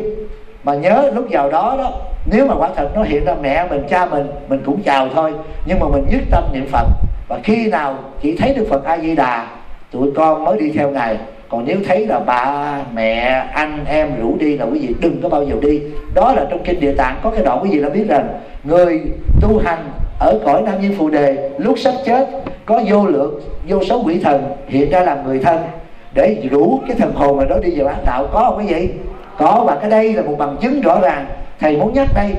mà nhớ lúc vào đó đó nếu mà quả thật nó hiện ra mẹ mình cha mình mình cũng chào thôi. Nhưng mà mình nhất tâm niệm phật. Và khi nào chỉ thấy được phật a di đà tụi con mới đi theo ngài còn nếu thấy là bà, mẹ, anh, em rủ đi là quý vị đừng có bao giờ đi. Đó là trong kinh địa tạng có cái đoạn quý vị đã biết rằng, người tu hành ở cõi nam nhân phù đề lúc sắp chết, có vô lượng, vô số quỷ thần hiện ra làm người thân để rủ cái thần hồn mà đó đi vào ác đạo. Có không quý vị? Có, và cái đây là một bằng chứng rõ ràng. Thầy muốn nhắc đây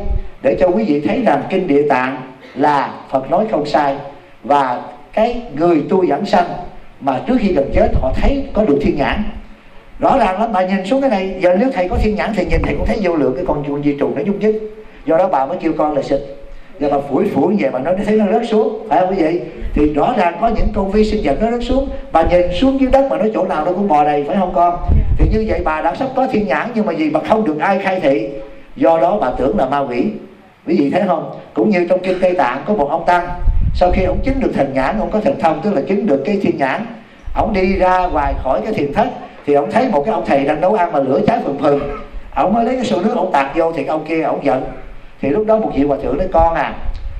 để cho quý vị thấy rằng kinh địa tạng là phật nói không sai và cái người tu giảng sanh mà trước khi gần chết, họ thấy có được thiên nhãn. Rõ ràng lắm, bà nhìn xuống cái này, giờ nếu thầy có thiên nhãn thì nhìn thầy cũng thấy vô lượng cái con con di trùng nó nhúc nhích. Do đó bà mới kêu con là xịt. Và bà phủi phủi về bà nói thấy nó rớt xuống. Phải không quý vị? Thì rõ ràng có những con vi sinh vật nó rớt xuống. Bà nhìn xuống dưới đất mà nói, chỗ nào nó cũng bò đầy, phải không con? Thì như vậy bà đã sắp có thiên nhãn, nhưng mà gì mà không được ai khai thị. Do đó bà tưởng là ma quỷ. Quý vị thấy không? Cũng như trong kinh tây tạng có một ông tăng sau khi ông chứng được thần nhãn, ông có thần thông, tức là chứng được cái thiên nhãn. Ông đi ra ngoài khỏi cái thiền thất, thì ông thấy một cái ông thầy đang nấu ăn mà lửa cháy phừng phừng. Ông mới lấy cái xô nước ông tạt vô, thì ông kia ông giận. Thì lúc đó một vị hòa thượng nói, con à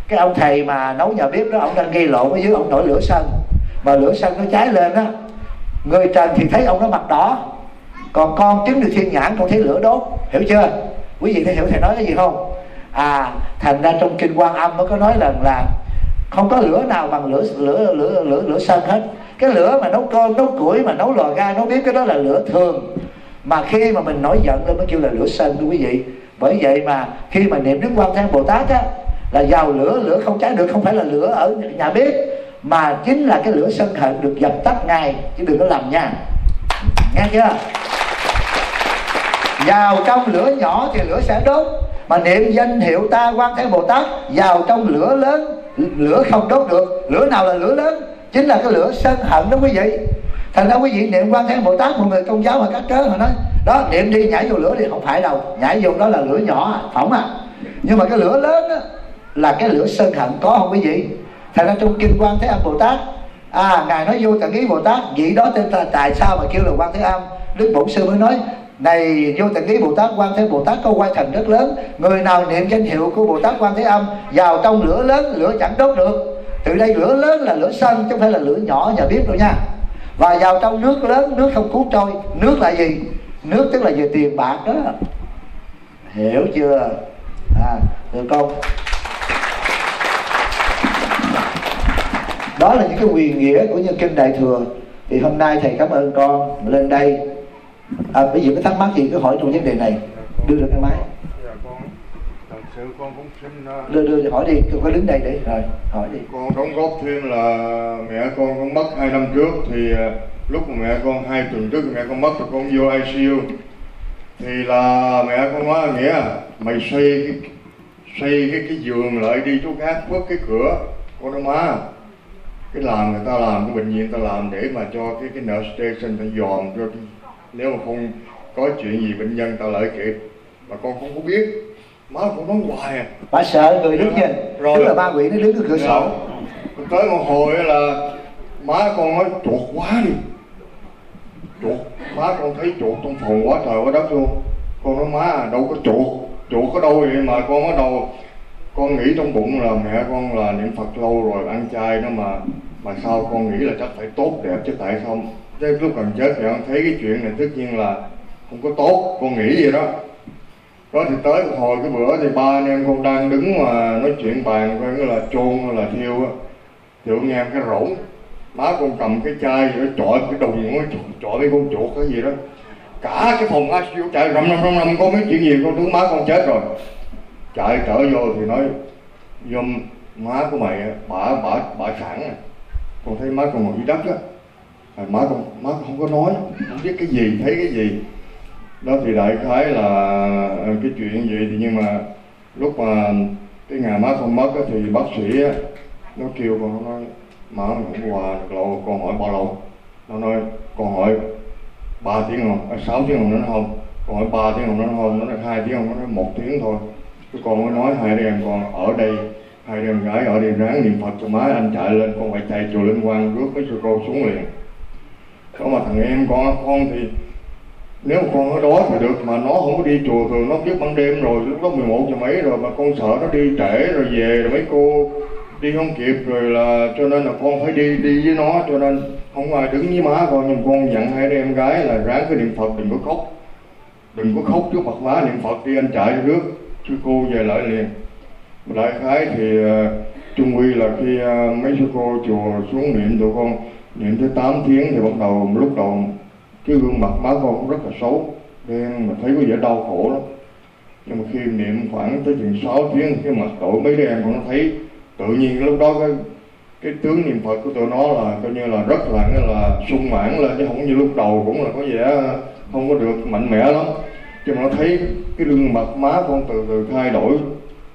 cái ông thầy mà nấu nhà bếp đó, ông đang gây lộn ở dưới ông nổi lửa sân. Mà lửa sân nó cháy lên á, người trần thì thấy ông nó mặt đỏ. Còn con chứng được thiên nhãn, con thấy lửa đốt. Hiểu chưa? Quý vị thấy, hiểu thầy nói cái gì không? À thành ra trong kinh quan âm mới có nói lần là không có lửa nào bằng lửa lửa lửa lửa lửa sân hết. Cái lửa mà nấu cơm, nấu củi, mà nấu lò ga, nấu bếp, cái đó là lửa thường. Mà khi mà mình nổi giận lên mới kêu là lửa sân thưa quý vị. Bởi vậy mà khi mà niệm đức quan thế bồ tát á, là vào lửa lửa không cháy được, không phải là lửa ở nhà bếp, mà chính là cái lửa sân hận được dập tắt ngay, chứ đừng có làm nha. Nghe chưa? Vào trong lửa nhỏ thì lửa sẽ đốt mà niệm danh hiệu ta quan thế bồ tát vào trong lửa lớn lửa không đốt được. Lửa nào là lửa lớn? Chính là cái lửa sân hận đó quý vị. Thành ra quý vị niệm quan thế bồ tát một người công giáo mà các cớ mà nói đó niệm đi nhảy vô lửa đi không phải đâu. Nhảy vô đó là lửa nhỏ phỏng à. Nhưng mà cái lửa lớn đó, là cái lửa sân hận có không quý vị? Thành ra trong kinh quan thế âm bồ tát à ngài nói vô tận ý bồ tát vậy đó tên là tại sao mà kêu là quan thế âm? Đức bổn sư mới nói này vô tình lý bồ tát quan thế bồ tát có quan thần rất lớn. Người nào niệm danh hiệu của bồ tát quan thế âm, vào trong lửa lớn, lửa chẳng đốt được. Từ đây lửa lớn là lửa sân chứ không phải là lửa nhỏ nhà biết đâu nha. Và vào trong nước lớn, nước không cuốn trôi. Nước là gì? Nước tức là về tiền bạc đó. Hiểu chưa? À được không đó là những cái quyền nghĩa của nhân kinh đại thừa. Thì hôm nay thầy cảm ơn con lên đây à, bây giờ mới thắc mắc gì? Cứ hỏi trong vấn đề này. Đưa được cái máy. Con cũng xin uh, đưa đưa hỏi đi. Con có đứng đây để rồi hỏi đi. Con đóng góp thêm là mẹ con cũng mất hai năm trước thì uh, lúc mà mẹ con hai tuần trước mẹ con mất thì con vô ICU thì là mẹ con nói nghĩa mày xây cái xây cái cái giường lại đi chỗ khác vớt cái cửa con đó má. Cái làm người ta làm cái bệnh viện ta làm để mà cho cái cái nurse station ta dòm cho cái, nếu mà không có chuyện gì bệnh nhân ta lợi kịp mà con không có biết má con nói hoài à. Bà sợ người đứng nhìn Rồi. tức là ba quỷ nó đứng ở cửa sổ. Dạ. tới một hồi là má con nói chuột quá đi. Chuột má con thấy chuột trong phòng quá trời quá đất luôn. Con nói má đâu có chuột chuột có đâu vậy mà con bắt đầu con nghĩ trong bụng là mẹ con là niệm phật lâu rồi ăn chay đó mà mà sao con nghĩ là chắc phải tốt đẹp chứ tại sao tới lúc gần chết thì ông thấy cái chuyện này tất nhiên là không có tốt. Con nghĩ vậy đó. Đó thì tới một hồi cái bữa thì ba anh em con đang đứng mà nói chuyện bàn coi là chôn hay là thiêu á. Thì ông nghe cái rỗng. Má con cầm cái chai rồi chọi cái đùng nó chọi mấy con chuột cái gì đó. Cả cái phòng ICU chạy rầm rầm rầm rầm có mấy chuyện gì, con tưởng má con chết rồi. Chạy trở vô thì nói dùm má của mày bả bả bả sẵn à. con thấy má con ngồi dưới đất á à, má con má con không có nói không biết cái gì thấy cái gì. Đó thì đại khái là ờ, cái chuyện vậy thì nhưng mà lúc mà cái ngày má con mất thì bác sĩ nó kêu con nó nói má không hòa được lâu con hỏi bao lâu nó nói con hỏi ba tiếng không à, sáu tiếng không nó nói không. Con hỏi ba tiếng không nó nói không nó nói hai tiếng không nó nói một tiếng thôi. Cái con mới nói hai đứa em con ở đây hai đứa em gái ở đây ráng niệm phật cho má anh chạy lên. Con phải chạy chùa linh quang rước mấy sư cô xuống liền không mà thằng em con con thì nếu mà con nó đói thì được mà nó không có đi chùa thường nó biết ban đêm rồi lúc đó 11 giờ mấy rồi mà con sợ nó đi trễ rồi về rồi mấy cô đi không kịp rồi là cho nên là con phải đi đi với nó cho nên không ai đứng với má con nhưng con dặn hai đứa em gái là ráng cái niệm phật đừng có khóc. Đừng có khóc trước mặt má niệm phật đi anh chạy trước chứ cô về lại liền. Đại khái thì ờ, uh, trung quy là khi uh, mấy sư cô chùa xuống niệm tụi con niệm tới 8 tiếng thì bắt đầu lúc đầu cái gương mặt má con rất là xấu, đen mà thấy có vẻ đau khổ lắm. Nhưng mà khi niệm khoảng tới chừng 6 tiếng cái mặt tội mấy đứa em còn nó thấy tự nhiên lúc đó cái cái tướng niệm phật của tụi nó là coi như là rất là, nghĩa là sung mãn lên, chứ không như lúc đầu cũng là có vẻ không có được mạnh mẽ lắm. Nhưng mà nó thấy cái gương mặt má con từ từ thay đổi,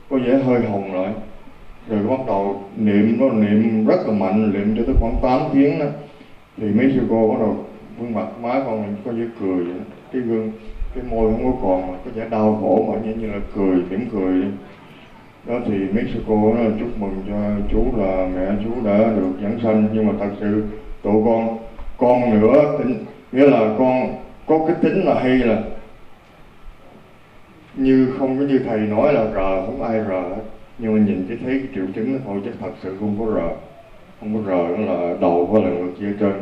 có vẻ hơi hồng lại rồi bắt đầu niệm nó niệm rất là mạnh niệm cho tới khoảng 8 tiếng đó. Thì mấy sư cô bắt đầu gương mặt má con mình có vẻ cười vậy cái gương cái môi không có còn mà có vẻ đau khổ mà như, như là cười mỉm cười vậy. đó thì mấy sư cô nó chúc mừng cho chú là mẹ chú đã được giảng sanh. Nhưng mà thật sự tụi con con nữa tính nghĩa là con có cái tính là hay là như không có như thầy nói là rờ không ai rờ hết nhưng mà nhìn cái thấy cái triệu chứng thôi chứ thật sự không có rờ. Không có rờ nó là đầu có lần ngực chia trên.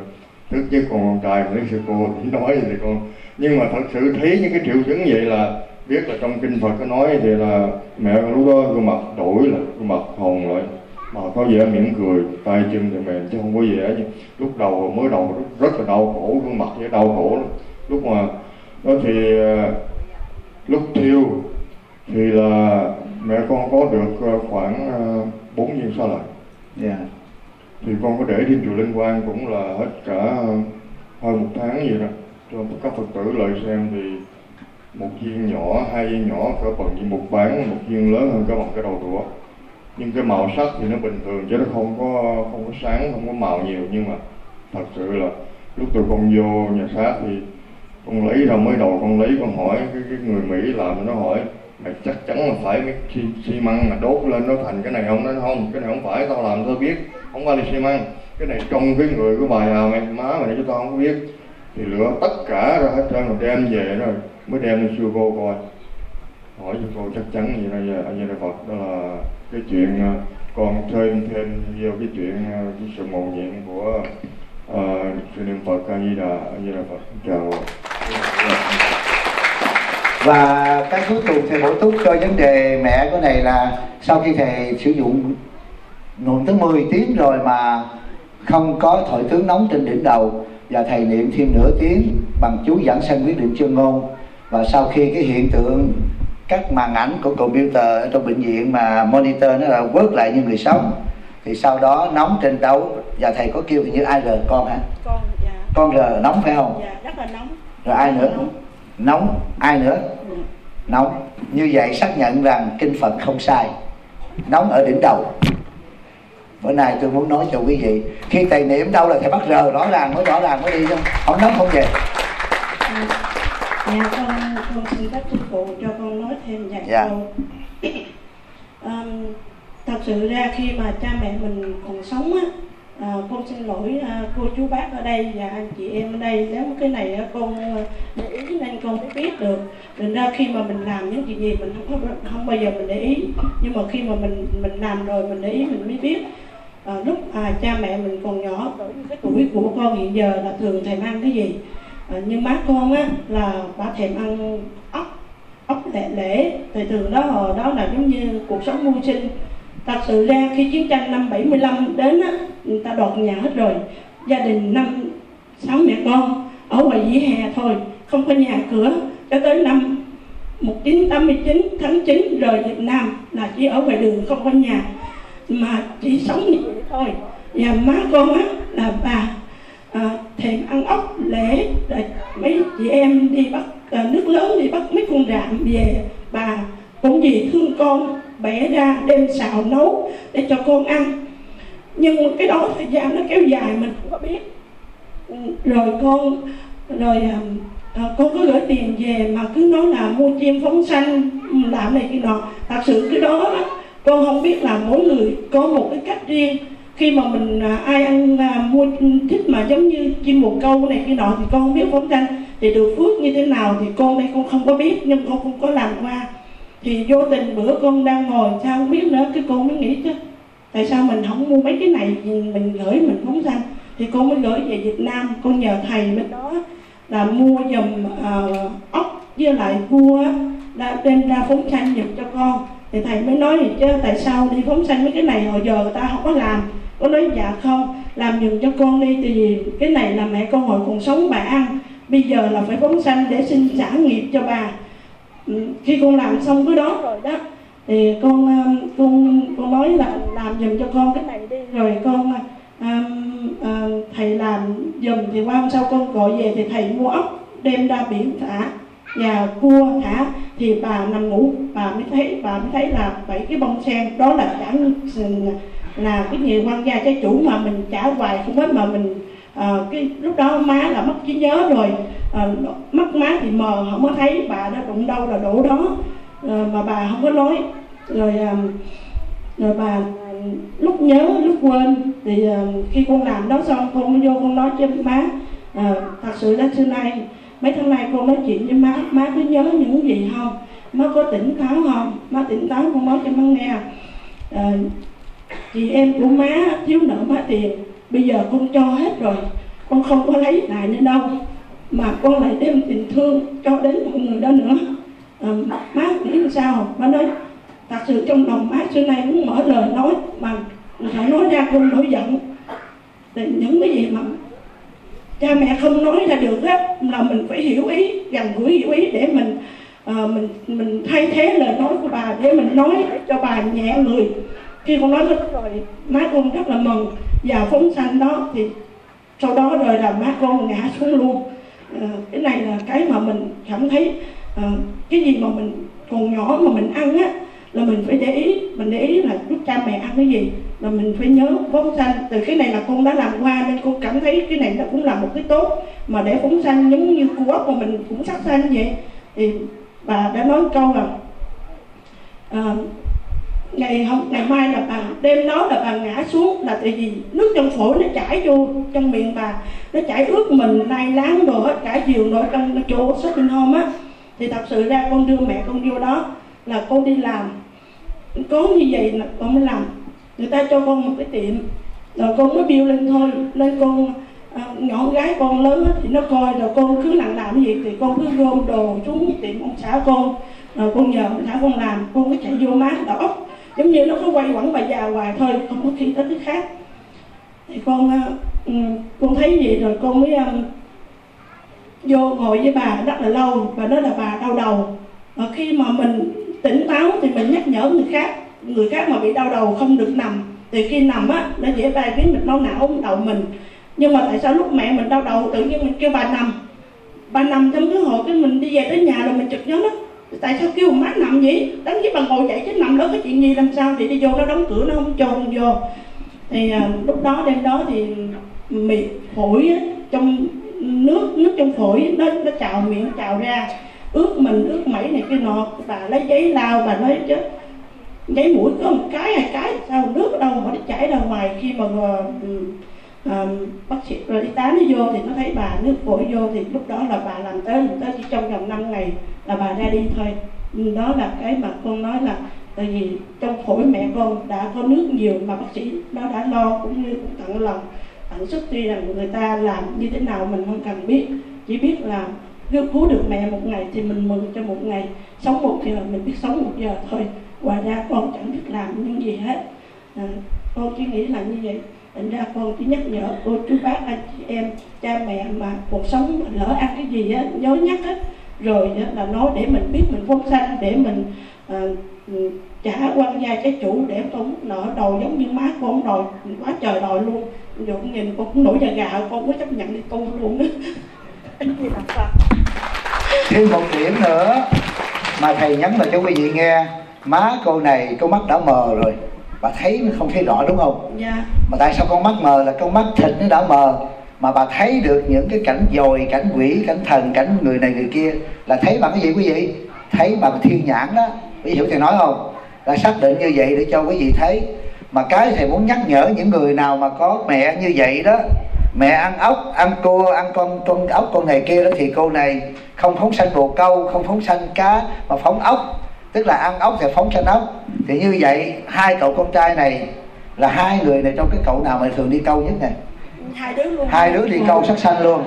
Tức thức với con trai mấy sư cô chỉ nói thì con. Nhưng mà thật sự thấy những cái triệu chứng vậy là biết là trong kinh Phật có nói thì là mẹ lúc đó gương mặt đổi là gương mặt hồn lại. Mà có vẻ mỉm cười tay chân thì mềm chứ không có vẻ như lúc đầu mới đầu rất, rất là đau khổ gương mặt vậy đau khổ lắm. Lúc mà đó thì à, lúc thiêu thì là mẹ con có được ờ, khoảng ờ, bốn viên sao lại dạ. Thì con có để trên chùa Linh Quang cũng là hết cả hơn một tháng gì đó. Cho các Phật tử lại xem thì một viên nhỏ, hai viên nhỏ cỡ bằng như một bán, một viên lớn hơn cả bằng cái đầu đũa. Nhưng cái màu sắc thì nó bình thường chứ nó không có không có sáng, không có màu nhiều. Nhưng mà thật sự là lúc tụi con vô nhà xác thì con lấy ra mới đầu con lấy con hỏi cái, cái người Mỹ làm nó hỏi mày chắc chắn là phải cái xi, xi măng mà đốt lên nó thành cái này không? Nó không cái này không phải tao làm tao biết. Không phải là xi măng. Cái này trong cái người của bà à mày má mày cho tao không biết. Thì lựa tất cả ra hết trơn rồi đem về rồi mới đem lên sư cô coi. Hỏi sư cô chắc chắn gì đây anh như Phật đó là cái chuyện à, còn thêm thêm nhiều cái chuyện à, cái sự mầu nhiệm của à, uh, sư niệm Phật A Di Đà. A Di Đà Phật chào và cái cuối cùng thầy bổ túc cho vấn đề mẹ của này là sau khi thầy sử dụng nguồn tới 10 tiếng rồi mà không có thổi tướng nóng trên đỉnh đầu và thầy niệm thêm nửa tiếng bằng chú giảng sanh quyết định chuyên ngôn và sau khi cái hiện tượng các màn ảnh của computer ở trong bệnh viện mà monitor nó là quớt lại như người sống thì sau đó nóng trên đấu và thầy có kêu như ai rờ con hả? Con dạ. Con rờ nóng phải không? Dạ rất là nóng. Rồi ai nữa? Nóng. Nóng. Ai nữa? Nóng. Như vậy xác nhận rằng kinh phật không sai. Nóng ở đỉnh đầu. Bữa nay tôi muốn nói cho quý vị khi thầy niệm đâu là thầy bắt rờ rõ ràng mới rõ ràng mới đi không? Không nóng không về dạ con con xin phép sư phụ cho con nói thêm vài Dạ. câu. Um, thật sự ra khi mà cha mẹ mình còn sống á à, con xin lỗi à, cô chú bác ở đây và anh chị em ở đây. Nếu cái này con à, ý nên con mới biết được. Thành ra khi mà mình làm những chuyện gì mình không có không bao giờ mình để ý. Nhưng mà khi mà mình mình làm rồi mình để ý mình mới biết. À, lúc à, cha mẹ mình còn nhỏ cái tuổi của con hiện giờ là thường thèm ăn cái gì? À, nhưng má con á là bà thèm ăn ốc ốc lẻ lẻ thì từ đó hồi đó là giống như cuộc sống mưu sinh. Thật sự ra khi chiến tranh năm 75 đến á người ta đột nhà hết rồi. Gia đình năm sáu mẹ con ở ngoài dĩ hè thôi không có nhà cửa. Cho tới năm 1989 tháng 9 rời Việt Nam là chỉ ở ngoài đường không có nhà. Mà chỉ sống như vậy thôi. Và má con á là bà à, thèm ăn ốc lễ rồi mấy chị em đi bắt à, nước lớn đi bắt mấy con rạm về. Bà cũng vì thương con bẻ ra đem xào nấu để cho con ăn. Nhưng cái đó thời gian nó kéo dài mình không có biết. Ừ, rồi con rồi à, Ờ, à, con cứ gửi tiền về mà cứ nói là mua chim phóng sanh ừ, làm này kia nọ. Thật sự cái đó con không biết là mỗi người có một cái cách riêng. Khi mà mình à, ai ăn à, mua ừ, thích mà giống như chim bồ câu này kia nọ thì con không biết phóng sanh. Thì được phước như thế nào thì con đây con không có biết nhưng con không có làm qua. Thì vô tình bữa con đang ngồi sao không biết nữa cái con mới nghĩ chứ. Tại sao mình không mua mấy cái này mình gửi mình phóng sanh? Thì con mới gửi về Việt Nam con nhờ thầy bên đó là mua dùm uh, ốc với lại cua đã đem ra phóng sanh giùm cho con. Thì thầy mới nói gì chứ tại sao đi phóng sanh mấy cái này hồi giờ người ta không có làm. Có nói dạ không làm giùm cho con đi tại vì cái này là mẹ con hồi còn sống bà ăn. Bây giờ là phải phóng sanh để xin trả nghiệp cho bà. Ừ, khi con làm xong cái đó rồi đó thì con con con nói là làm giùm cho con cái này đi. Rồi con um, uh, thầy làm dùm thì qua hôm sau con gọi về thì thầy mua ốc đem ra biển thả và cua thả thì bà nằm ngủ bà mới thấy bà mới thấy là bảy cái bông sen đó là trả à. là cái nhiều quan gia trái chủ mà mình trả hoài không hết mà mình à, cái lúc đó má là mất trí nhớ rồi. À, mất má thì mờ không có thấy bà đã đụng đâu là đổ đó. À, mà bà không có nói. Rồi à, rồi bà lúc nhớ lúc quên. Thì uh, khi con làm đó xong con mới vô con nói cho má à, thật sự là xưa nay mấy tháng nay con nói chuyện với má má có nhớ những gì không? Má có tỉnh táo không? Má tỉnh táo con nói cho má nghe. À, chị em của má thiếu nợ má tiền bây giờ con cho hết rồi con không có lấy lại nữa đâu mà con lại đem tình thương cho đến mọi người đó nữa. À, má nghĩ sao? Má nói thật sự trong lòng má xưa nay muốn mở lời nói mà phải nói ra con nổi giận. Thì những cái gì mà cha mẹ không nói ra được á là mình phải hiểu ý gần gũi hiểu ý để mình à, mình mình thay thế lời nói của bà để mình nói cho bà nhẹ người khi con nói hết rồi má con rất là mừng. Và phóng sanh đó thì sau đó rồi là má con ngã xuống luôn. À, cái này là cái mà mình cảm thấy à, cái gì mà mình còn nhỏ mà mình ăn á là mình phải để ý mình để ý là lúc cha mẹ ăn cái gì. Là mình phải nhớ phóng sanh. Từ cái này là con đã làm qua nên con cảm thấy cái này nó cũng là một cái tốt. Mà để phóng sanh giống như cua ốc mà mình cũng sắc sanh vậy. Thì bà đã nói câu là à, ngày hôm ngày mai là bà đêm đó là bà ngã xuống là tại vì nước trong phổi nó chảy vô trong miệng bà. Nó chảy ướt mình nay láng đồ hết cả giường nổi trong chỗ shopping home á. Thì thật sự ra con đưa mẹ con vô đó là con đi làm có như vậy là con mới làm. Người ta cho con một cái tiệm. Rồi con mới biêu lên thôi. Lên con à, nhỏ gái con lớn hết thì nó coi rồi con cứ làm làm gì thì con cứ gom đồ xuống tiệm ông xã con. Rồi con nhờ ông xã con làm. Con cứ chạy vô má đỏ giống như nó cứ quay quẩn bà già hoài thôi không có khi tới cái khác. Thì con à, ừ, con thấy gì rồi con mới um, vô ngồi với bà rất là lâu. Và đó là bà đau đầu. Và khi mà mình tỉnh táo thì mình nhắc nhở người khác người khác mà bị đau đầu không được nằm thì khi nằm á nó dễ tai biến mạch máu não đầu mình. Nhưng mà tại sao lúc mẹ mình đau đầu tự nhiên mình kêu bà nằm? Bà nằm trong cái hội cái mình đi về đến nhà rồi mình chụp nhớ nó tại sao kêu má nằm vậy? Đánh với bà ngồi dậy chứ nằm đó có chuyện gì làm sao thì đi vô nó đóng cửa nó không cho không vô. Thì à, lúc đó đêm đó thì miệng phổi á, trong nước nước trong phổi nó nó trào miệng trào ra ướt mình ước mẩy này kia nọ. Bà lấy giấy lao bà nói chứ giấy mũi có một cái hai cái sao nước đâu mà nó chảy ra ngoài khi mà uh, bác sĩ rồi y tá nó vô thì nó thấy bà nước phổi vô thì lúc đó là bà làm tới làm tới chỉ trong vòng 5 ngày là bà ra đi thôi. Đó là cái mà con nói là tại vì trong phổi mẹ con đã có nước nhiều mà bác sĩ nó đã lo cũng như cũng tận lòng tận sức tuy rằng người ta làm như thế nào mình không cần biết. Chỉ biết là nếu cứu được mẹ một ngày thì mình mừng cho một ngày. Sống một giờ mình biết sống một giờ thôi. Ngoài ra con chẳng biết làm những gì hết. À, con chỉ nghĩ là như vậy. Thành ra con chỉ nhắc nhở cô chú bác anh chị em cha mẹ mà cuộc sống mà lỡ ăn cái gì á nhớ nhắc hết rồi đó là nói để mình biết mình phong sanh để mình à, ừ, trả quan gia cái chủ để con nợ đòi giống như má con đòi quá trời đòi luôn. Dù nhìn con cũng nổi da gà con có chấp nhận đi tu luôn đó thêm một điểm nữa mà thầy nhắn lại cho quý vị nghe. Má cô này con mắt đã mờ rồi. Bà thấy không thấy rõ đúng không? Dạ. Mà tại sao con mắt mờ là con mắt thịt nó đã mờ? Mà bà thấy được những cái cảnh dồi cảnh quỷ cảnh thần cảnh người này người kia là thấy bằng cái gì quý vị? Thấy bằng thiên nhãn đó. Quý vị hiểu thầy nói không? Là xác định như vậy để cho quý vị thấy. Mà cái thầy muốn nhắc nhở những người nào mà có mẹ như vậy đó mẹ ăn ốc ăn cua ăn con con ốc con này kia đó thì cô này không phóng sanh bồ câu không phóng sanh cá mà phóng ốc. Tức là ăn ốc thì phóng sanh ốc. Thì như vậy hai cậu con trai này là hai người này trong cái cậu nào mà thường đi câu nhất này hai đứa luôn. Hai đứa đi câu sắc xanh luôn.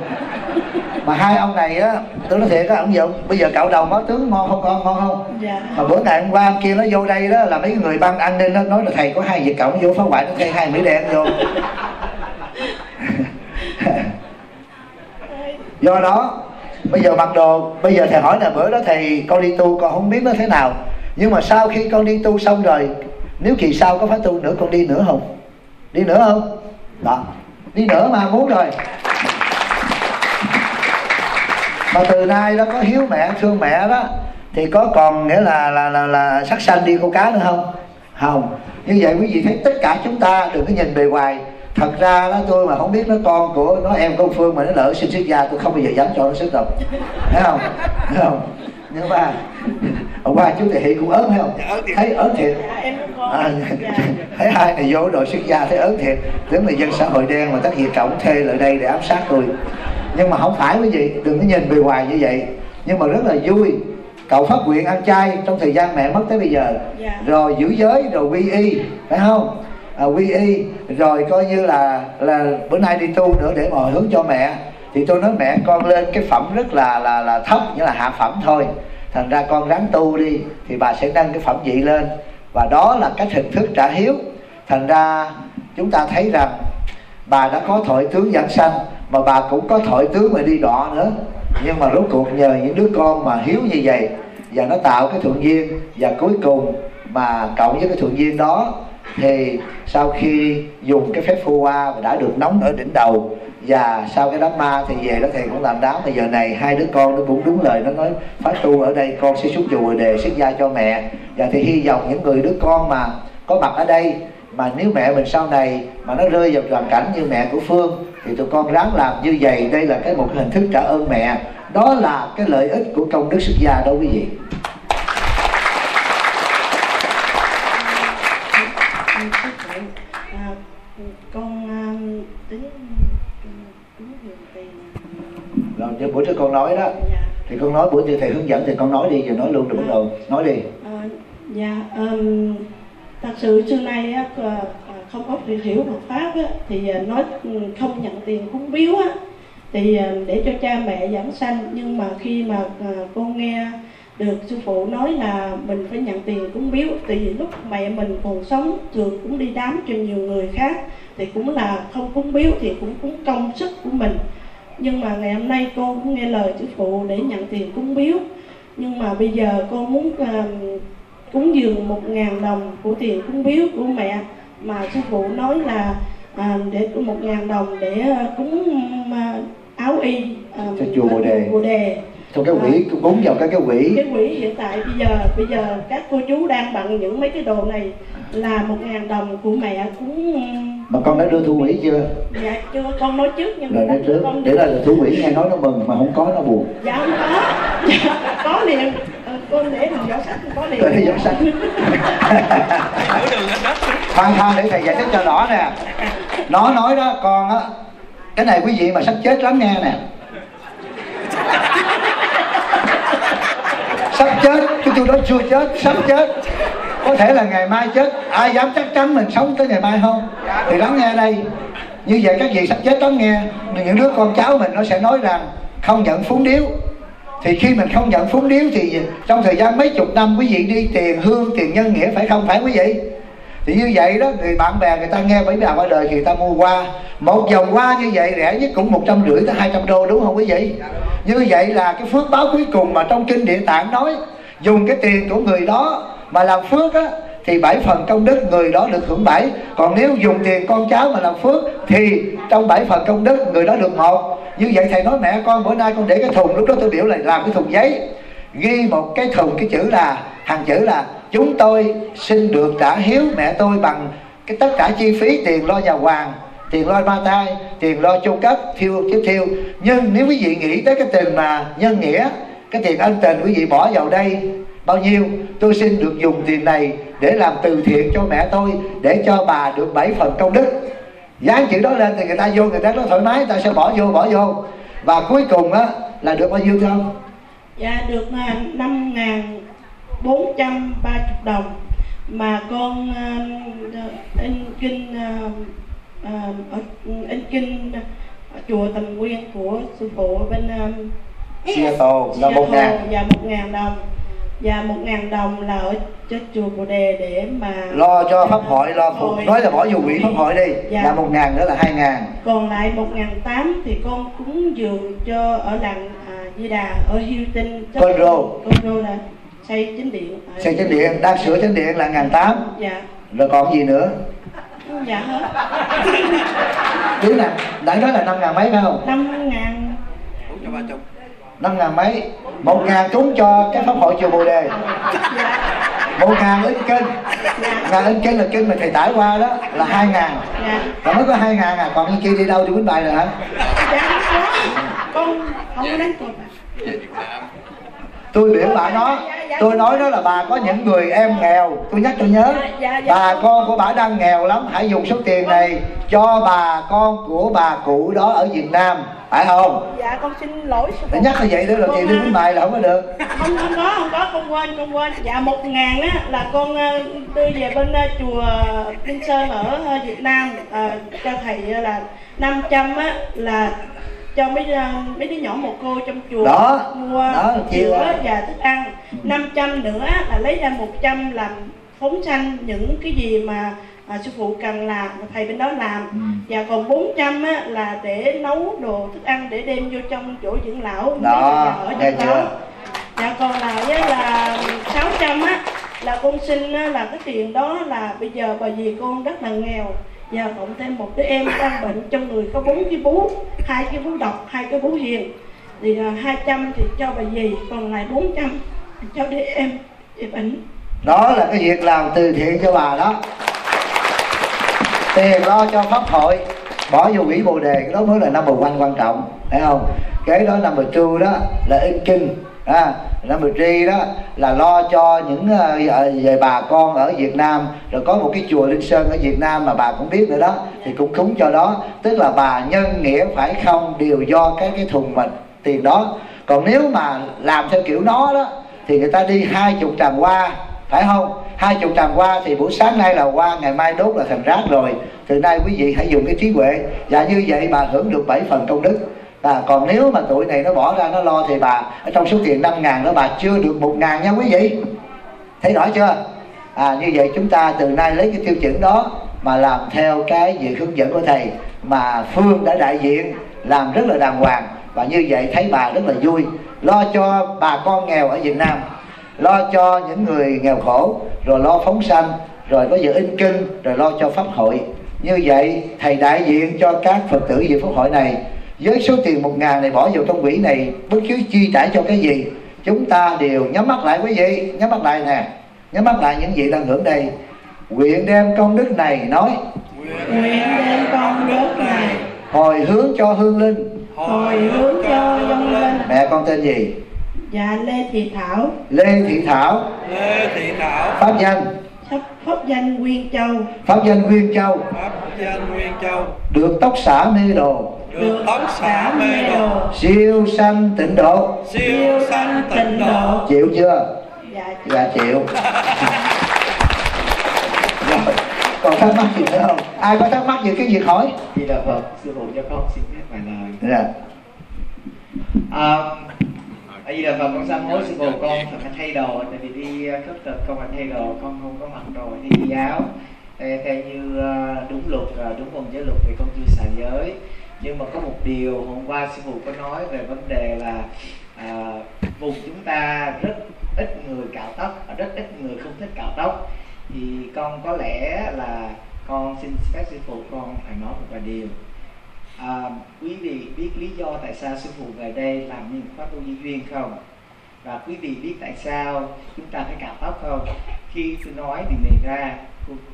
Mà hai ông này á tôi nói thiệt á ông dụng bây giờ cậu đầu máu tướng ngon không con ngon không? Dạ. Mà bữa ngày hôm qua ông kia nó vô đây đó là mấy người ban an ninh nó nói là thầy có hai việc cậu nó vô phá hoại nó cây hai mỹ đen vô do đó bây giờ mặc đồ bây giờ thầy hỏi là bữa đó thầy con đi tu con không biết nó thế nào. Nhưng mà sau khi con đi tu xong rồi nếu kỳ sau có phải tu nữa con đi nữa không? Đi nữa không? Đó. Đi nữa mà muốn rồi. Mà từ nay đó có hiếu mẹ thương mẹ đó thì có còn nghĩa là là là, là sắc xanh đi câu cá nữa không? Không. Như vậy quý vị thấy tất cả chúng ta đừng có nhìn bề ngoài thật ra đó tôi mà không biết nó con của nó em của phương mà nó lỡ sinh xuất gia tôi không bao giờ dám cho nó sức đâu thấy không? Thấy không? Nhưng mà hôm qua chú thầy thị cũng ớn thấy không? Thấy ớn thiệt. Dạ à, dạ. thấy hai này vô đội xuất gia thấy ớn thiệt. Tưởng là dân xã hội đen mà tất nhiên cộng thuê lại đây để ám sát tôi. Nhưng mà không phải quý vị đừng có nhìn bề ngoài như vậy. Nhưng mà rất là vui. Cậu phát nguyện ăn chay trong thời gian mẹ mất tới bây giờ. Dạ. rồi giữ giới rồi quy y. Phải không à, quy y. Rồi coi như là là bữa nay đi tu nữa để mà hồi hướng cho mẹ. Thì tôi nói mẹ con lên cái phẩm rất là là là thấp như là hạ phẩm thôi. Thành ra con ráng tu đi thì bà sẽ nâng cái phẩm vị lên. Và đó là cách hình thức trả hiếu. Thành ra chúng ta thấy rằng bà đã có thổi tướng giảng sanh mà bà cũng có thổi tướng mà đi đọ nữa. Nhưng mà rốt cuộc nhờ những đứa con mà hiếu như vậy và nó tạo cái thuận duyên. Và cuối cùng mà cộng với cái thuận duyên đó thì sau khi dùng cái phép phu hoa và đã được nóng ở đỉnh đầu, và sau cái đám ma thì về đó thầy cũng làm đám. Bây giờ này hai đứa con nó cũng đúng lời, nó nói phát tu ở đây, con sẽ xuống chùa đề xuất gia cho mẹ. Và thì hy vọng những người đứa con mà có mặt ở đây, mà nếu mẹ mình sau này mà nó rơi vào hoàn cảnh như mẹ của phương, thì tụi con ráng làm như vậy. Đây là cái một hình thức trả ơn mẹ. Đó là cái lợi ích của công đức xuất gia đó quý vị. Bữa trước con nói đó. Dạ. Thì con nói bữa trước thầy hướng dẫn thì con nói đi giờ nói luôn được bắt đầu. Nói đi. À, dạ ừm, thật sự xưa nay á, à, à, không có việc hiểu Phật pháp á, thì nói ừ, không nhận tiền cúng biếu á, thì để cho cha mẹ giảng sanh nhưng mà khi mà con nghe được sư phụ nói là mình phải nhận tiền cúng biếu tại vì lúc mẹ mình còn sống thường cũng đi đám cho nhiều người khác thì cũng là không cúng biếu thì cũng cúng công sức của mình nhưng mà ngày hôm nay con cũng nghe lời sư phụ để nhận tiền cúng biếu. Nhưng mà bây giờ con muốn uh, cúng dường một ngàn đồng của tiền cúng biếu của mẹ. Mà sư phụ nói là à, để một ngàn đồng để à, cúng à, áo y à, cho chùa bồ đề. Bồ đề. Trong cái quỹ à, cúng vào các cái quỹ cái quỹ hiện tại bây giờ bây giờ các cô chú đang bằng những mấy cái đồ này là một ngàn đồng của mẹ cúng mà con đã đưa thu quỹ chưa? Dạ chưa con nói trước nhưng rồi nói trước. để là thu quỹ nghe nói nó mừng mà không có nó buồn. Dạ không có. Dạ, có liền. Con để mình giỏ sách có liền. Để giỏ sách. Khoan khoan để thầy giải thích cho rõ nè. Nó nói đó con á cái này quý vị mà sắp chết lắm nghe nè. Sắp chết cái tôi đó chưa chết sắp chết có thể là ngày mai chết. Ai dám chắc chắn mình sống tới ngày mai không? Thì lắng nghe đây. Như vậy các vị sắp chết lắng nghe. Những đứa con cháu mình nó sẽ nói rằng không nhận phúng điếu. Thì khi mình không nhận phúng điếu thì trong thời gian mấy chục năm quý vị đi tiền hương, tiền nhân nghĩa phải không? Phải quý vị? Thì như vậy đó, người bạn bè người ta nghe bảy bà qua đời thì người ta mua qua một vòng hoa như vậy rẻ nhất cũng một trăm rưỡi tới hai trăm đô, đúng không quý vị? Như vậy là cái phước báo cuối cùng mà trong kinh địa tạng nói, dùng cái tiền của người đó mà làm phước á, thì bảy phần công đức người đó được hưởng bảy. Còn nếu dùng tiền con cháu mà làm phước, thì trong bảy phần công đức người đó được một. Như vậy thầy nói, mẹ con, bữa nay con để cái thùng. Lúc đó tôi biểu là làm cái thùng giấy. Ghi một cái thùng, cái chữ là, hàng chữ là, chúng tôi xin được trả hiếu mẹ tôi bằng cái tất cả chi phí tiền lo nhà hoàng, tiền lo mang thai tiền lo chu cấp thiêu tiếp thiêu. Nhưng nếu quý vị nghĩ tới cái tiền mà nhân nghĩa, cái tiền ân tình quý vị bỏ vào đây bao nhiêu? Tôi xin được dùng tiền này để làm từ thiện cho mẹ tôi để cho bà được bảy phần công đức. Dán chữ đó lên thì người ta vô người ta nói thoải mái người ta sẽ bỏ vô bỏ vô. Và cuối cùng á là được bao nhiêu không dạ được năm ngàn bốn trăm ba chục đồng. Mà con uh, in kinh uh, uh, in kinh ở chùa Tầm Nguyên của sư phụ ở bên um, Seattle là một ngàn. và một ngàn đồng và một ngàn đồng là ở cho chùa Bồ Đề để mà lo cho pháp hội lo phụ. nói là bỏ vô quỹ pháp hội đi. Dạ. là một ngàn nữa là hai ngàn. Còn lại một ngàn tám thì con cúng dường cho ở làng à, Di Đà ở Hilton Conro Conro là xây chính điện. Xây chính điện đang sửa chính điện là ngàn tám. Dạ. Rồi còn gì nữa? Dạ hết. Chứ nè nãy nói là năm ngàn mấy phải không? Năm ngàn năm ngàn mấy. Một ngàn cúng cho cái pháp hội chùa bồ đề. Một ngàn in kinh ngàn in kinh là kinh mà thầy tải qua đó là hai ngàn. Là mới có hai ngàn à. Còn cái kia đi đâu đi quýnh bài rồi hả? Con không có đánh cược tôi biểu bà nó tôi nói đó là bà có những người em nghèo. Tôi nhắc cho nhớ. Bà con của bà đang nghèo lắm. Hãy dùng số tiền này cho bà con của bà cụ đó ở việt nam phải không? Dạ con xin lỗi Để nhắc như vậy nữa là tiền đi đến bài là không có được. không không có không có con quên con quên. Dạ một ngàn á là con ờ, đưa về bên ờ, chùa Linh Sơn ở ờ, Việt Nam à, cho thầy là 500 á là cho mấy mấy đứa nhỏ một cô trong chùa đó, mua đó, sữa và thức ăn. 500 nữa là lấy ra 100 làm phóng sanh những cái gì mà à, sư phụ cần làm thầy bên đó làm. Ừ. và còn 400 á, là để nấu đồ thức ăn để đem vô trong chỗ dưỡng lão. Đó, ở trong đó. và còn lại á, là 600 á là con xin á, là cái tiền đó là bây giờ bà dì con rất là nghèo. Và cộng thêm một đứa em đang bệnh trong người có bốn cái bú hai cái bú độc hai cái bú hiền. Thì uh, 200 thì cho bà dì còn lại 400 cho đứa em bị bệnh đó là cái việc làm từ thiện cho bà đó tiền lo cho pháp hội. Bỏ vô quỹ bồ đề cái đó mới là number one quan trọng thấy không? Cái đó number two đó là in kinh à, number three đó là lo cho những uh, về bà con ở Việt Nam. Rồi có một cái chùa Linh Sơn ở Việt Nam mà bà cũng biết nữa đó thì cũng cúng cho đó. Tức là bà nhân nghĩa phải không? Đều do cái cái thùng mình tiền đó. Còn nếu mà làm theo kiểu nó đó thì người ta đi hai chục tràng hoa phải không? Hai chục tràng hoa thì buổi sáng nay là hoa ngày mai đốt là thành rác rồi. Từ nay quý vị hãy dùng cái trí huệ. Và như vậy bà hưởng được bảy phần công đức. À, còn nếu mà tuổi này nó bỏ ra nó lo thì bà ở trong số tiền 5 ngàn đó bà chưa được một ngàn nha quý vị. Thấy rõ chưa? À, như vậy chúng ta từ nay lấy cái tiêu chuẩn đó mà làm theo cái việc hướng dẫn của thầy mà phương đã đại diện làm rất là đàng hoàng. Và như vậy thấy bà rất là vui. Lo cho bà con nghèo ở Việt Nam. Lo cho những người nghèo khổ rồi lo phóng sanh rồi có giờ in kinh rồi lo cho pháp hội. Như vậy thầy đại diện cho các phật tử dự pháp hội này với số tiền một ngàn này bỏ vào trong quỹ này bất cứ chi trả cho cái gì chúng ta đều nhắm mắt lại quý vị nhắm mắt lại nè. Nhắm mắt lại những vị đang hưởng đây. Nguyện đem công đức này nói. Nguyện đem công đức này. Hồi hướng cho hương linh. Hồi hướng cho dân linh. Mẹ con tên gì dạ lê thị thảo. Lê thị thảo. Lê Thị Thảo. Pháp danh. Pháp pháp danh nguyên châu. Pháp danh nguyên châu. Pháp danh Nguyên Châu. Được tóc xả mê đồ. Được tóc xả mê đồ. siêu sanh tịnh độ. Siêu sanh tịnh độ. chịu chưa? Dạ dạ chịu. Rồi còn thắc mắc gì nữa không? Ai có thắc mắc gì cái việc hỏi? Di Đà Phật, sư phụ cho con xin phép vài lời. dạ. À, Di Đà Phật con sám hối sư phụ con thật phải thay đồ tại vì đi khất thực con phải thay đồ con không có mặc đồ đi giáo theo, theo như uh, đúng luật uh, đúng vòng giới luật thì con chưa xài giới. Nhưng mà có một điều hôm qua sư phụ có nói về vấn đề là à, vùng chúng ta rất ít người cạo tóc rất ít người không thích cạo tóc. Thì con có lẽ là con xin phép sư phụ con phải nói một vài điều à, quý vị biết lý do tại sao sư phụ về đây làm những pháp vô di duyên không? Và quý vị biết tại sao chúng ta phải cạo tóc không? Khi tôi nói thì mình ra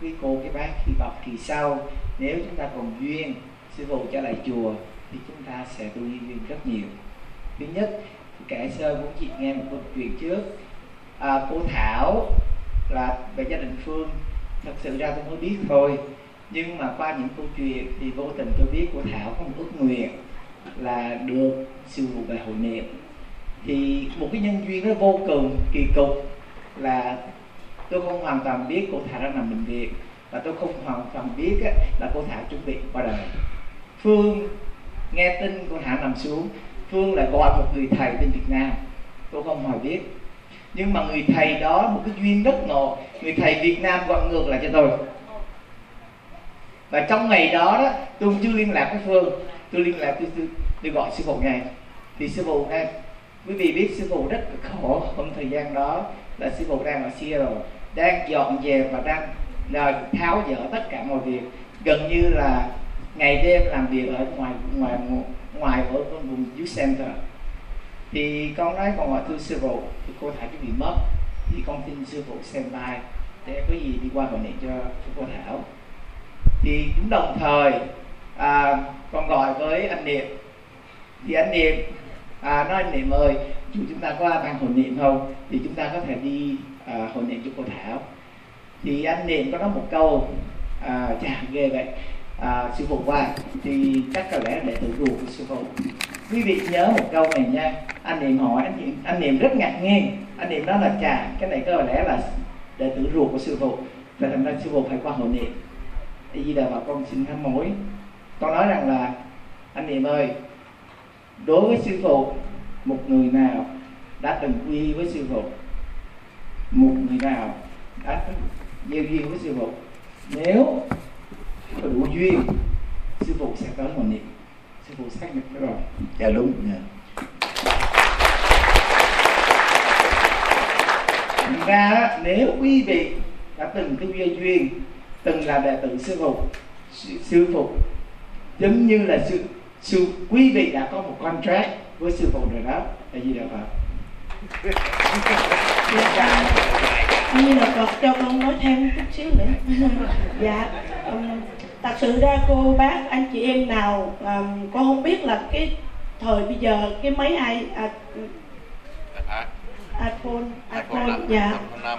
quý cô cái bác khi học kỳ sau nếu chúng ta còn duyên sư phụ trở lại chùa thì chúng ta sẽ tu di duyên rất nhiều. Thứ nhất kể sơ muốn chị nghe một câu chuyện trước. À, cô thảo là về gia đình phương thật sự ra tôi mới biết thôi nhưng mà qua những câu chuyện thì vô tình tôi biết của thảo có một ước nguyện là được sư phụ về hội niệm. Thì một cái nhân duyên nó vô cùng kỳ cục là tôi không hoàn toàn biết cô thảo đang nằm bệnh viện và tôi không hoàn toàn biết á, là cô thảo chuẩn bị qua đời. Phương nghe tin cô thảo nằm xuống phương lại gọi một người thầy bên việt nam. Tôi không hỏi biết. Nhưng mà người thầy đó một cái duyên rất ngộ người thầy việt nam gọi ngược lại cho tôi và trong ngày đó đó tôi chưa liên lạc với phương. Tôi liên lạc tôi, tôi, tôi gọi sư phụ ngay thì sư phụ nghe quý vị biết sư phụ rất khổ trong thời gian đó là sư phụ đang ở Seattle đang dọn dẹp và đang là tháo dỡ tất cả mọi việc. Gần như là ngày đêm làm việc ở ngoài ngoài ngoài ở vùng youth center. Thì con nói con gọi thưa sư phụ thì cô thảo chuẩn bị mất? Thì con xin sư phụ xem bài để có gì đi qua gọi điện cho, cho cô thảo thì cũng đồng thời à, con gọi với anh niệm. Thì anh niệm à, nói anh niệm ơi chủ chúng ta có ban hồn niệm không? Thì chúng ta có thể đi à, hồn niệm cho cô thảo. Thì anh niệm có nói một câu à, chà ghê vậy. À, sư phụ qua thì chắc có lẽ là đệ tử ruột của sư phụ. Quý vị nhớ một câu này nha. Anh niệm hỏi anh niệm, anh niệm rất ngạc nhiên. Anh niệm nói là chà cái này có lẽ là đệ tử ruột của sư phụ. Và thành ra sư phụ phải qua hội niệm thì di đà bà con xin thăm mối. Con nói rằng là anh niệm ơi đối với sư phụ một người nào đã từng quy với sư phụ một người nào đã gieo duyên với sư phụ nếu có đủ duyên sư phụ sẽ tới hội niệm. Sư phụ xác nhận cái rồi dạ đúng. Dạ. Thành ra nếu quý vị đã từng tu duyên duyên từng là đệ tử sư phụ. Sư, sư phụ. Giống như là sư sư quý vị đã có một contract với sư phụ rồi đó. Là gì đâu phải như là Phật cho con nói thêm chút xíu nữa. Dạ um, thật sự ra cô bác anh chị em nào um, con không biết là cái thời bây giờ cái máy ai à, iPhone iPhone dạ.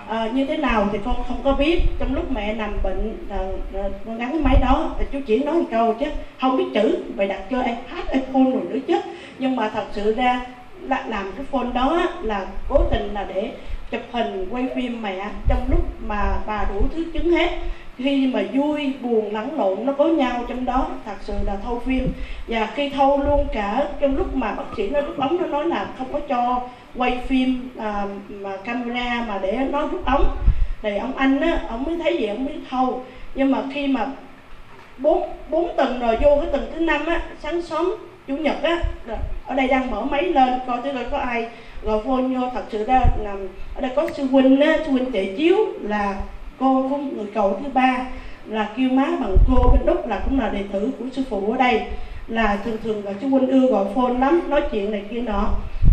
à, như thế nào thì con không có biết. Trong lúc mẹ nằm bệnh à, à, con gắn cái máy đó chú chỉ nói một câu chứ không biết chữ phải đặt cho iPad iPhone rồi nữa chứ. Nhưng mà thật sự ra là làm cái phone đó là cố tình là để chụp hình quay phim mẹ. Trong lúc mà bà đủ thứ chứng hết khi mà vui buồn lẫn lộn nó có nhau trong đó thật sự là thâu phim. Và khi thâu luôn cả trong lúc mà bác sĩ nó rút ống nó nói là không có cho quay phim à, mà camera mà để nó rút ống. Thì ông anh á ông mới thấy gì ông mới thâu. Nhưng mà khi mà bốn bốn tuần rồi vô cái tuần thứ năm á sáng sớm chủ nhật á ở đây đang mở máy lên coi tới coi có ai gọi phone vô thật sự ra là ở đây có sư huynh á sư huynh chạy chiếu là cô của người cậu thứ ba là kêu má bằng cô bên đúc là cũng là đệ tử của sư phụ ở đây. Là thường thường là sư huynh ưa gọi phone lắm nói chuyện này kia nọ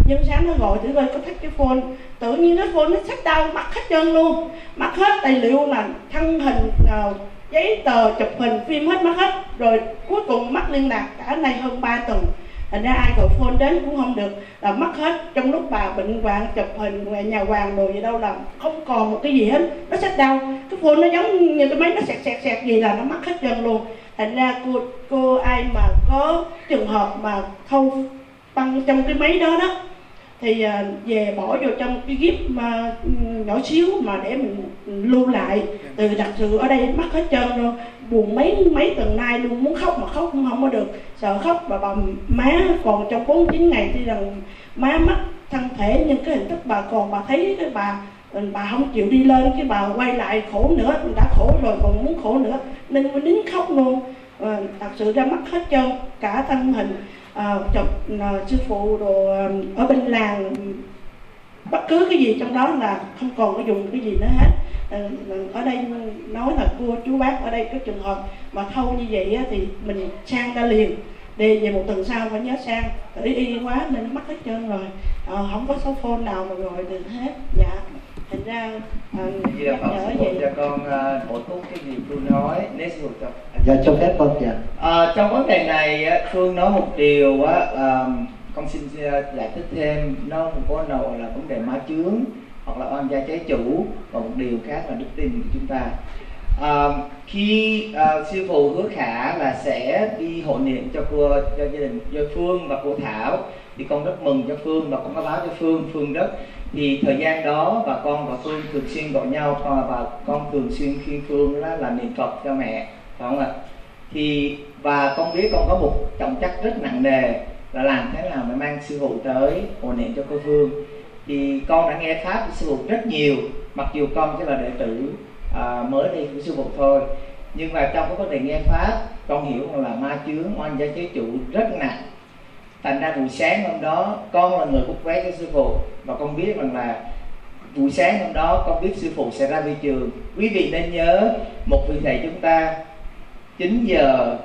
nhưng sáng nó gọi thử coi có thích cái phone. Tự nhiên cái phone nó sách đau mất hết trơn luôn. Mất hết, tài liệu là thân hình nào giấy tờ, chụp hình, phim hết mất hết. Rồi cuối cùng mất liên lạc, cả nay hơn 3 tuần. Thành ra ai gọi phone đến cũng không được. Là mất hết, trong lúc bà bệnh hoạn, chụp hình về nhà hoàng đồ gì đâu là không còn một cái gì hết. Nó sách đau. Cái phone nó giống như cái máy, nó sẹt sẹt sẹt gì là nó mất hết chân luôn. Thành ra cô cô ai mà có trường hợp mà thâu băng trong cái máy đó đó thì à, về bỏ vô trong cái gíp mà nhỏ xíu mà để mình lưu lại từ đặc sự ở đây mất hết trơn rồi buồn mấy mấy tuần nay luôn muốn khóc mà khóc cũng không có được. Sợ khóc và bà má còn trong 49 ngày thì rằng má mất thân thể nhưng cái hình thức bà còn bà thấy cái bà ừ, bà không chịu đi lên cái bà quay lại khổ nữa đã khổ rồi còn muốn khổ nữa. Nên mới nín khóc luôn. À, thật sự ra mất hết trơn cả thân hình. Ờ, à, chụp ờ, sư phụ đồ ở bên làng bất cứ cái gì trong đó là không còn có dùng cái gì nữa hết. Ờ, ở đây nói là cô chú bác ở đây cái trường hợp mà thâu như vậy thì mình sang ra liền đi về một tuần sau phải nhớ sang. Tự y quá nên nó mất hết trơn rồi. À, không có số phone nào mà gọi được hết. Dạ thành ra là nhắc nhở vậy. cho con uh, bổ túc cái gì Phương nói nếu sư phụ cho. Dạ cho phép vâng dạ. À, trong vấn đề này á, Phương nói một điều á, là con xin giải thích thêm. Nó không có nào là vấn đề ma chướng hoặc là oan gia trái chủ và một điều khác là đức tin của chúng ta. À, khi à, sư phụ hứa khả là sẽ đi hộ niệm cho cô cho gia đình cho Phương và cô Thảo thì con rất mừng cho Phương và con có báo cho Phương. Phương rất thì thời gian đó bà con và Phương thường xuyên gọi nhau và bà con thường xuyên khuyên Phương đó là niệm Phật cho mẹ phải không ạ? Thì và con biết con có một trọng trách rất nặng nề là làm thế nào để mang sư phụ tới hồi niệm cho cô Phương. Thì con đã nghe pháp của sư phụ rất nhiều mặc dù con chỉ là đệ tử à, mới đây của sư phụ thôi. Nhưng mà trong cái vấn đề nghe pháp con hiểu là ma chướng oan gia chế chủ rất nặng thành ra buổi sáng hôm đó, con là người bút vé cho sư phụ. Và con biết rằng là buổi sáng hôm đó, con biết sư phụ sẽ ra vi trường. Quý vị nên nhớ, một vị thầy chúng ta 9 giờ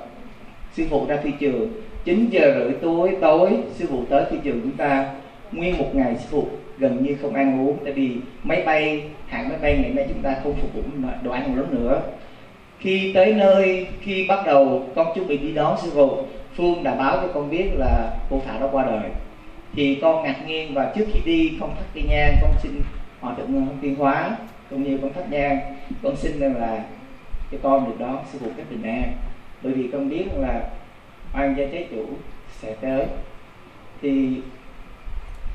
sư phụ ra thị trường. 9 giờ rưỡi tối tối sư phụ tới thị trường chúng ta. Nguyên một ngày sư phụ gần như không ăn uống, tại vì máy bay, hãng máy bay ngày nay chúng ta không phục vụ đồ ăn một lớn nữa. Khi tới nơi, khi bắt đầu con chuẩn bị đi đón sư phụ phương đã báo cho con biết là cô thảo đã qua đời. Thì con ngạc nhiên và trước khi đi, con thắt đi nhang, con xin họ thượng ngân tiên hóa, cũng như con thắt nhang, con xin rằng là cho con được đón sư phụ cách bình an bởi vì con biết là oan gia trái chủ sẽ tới. Thì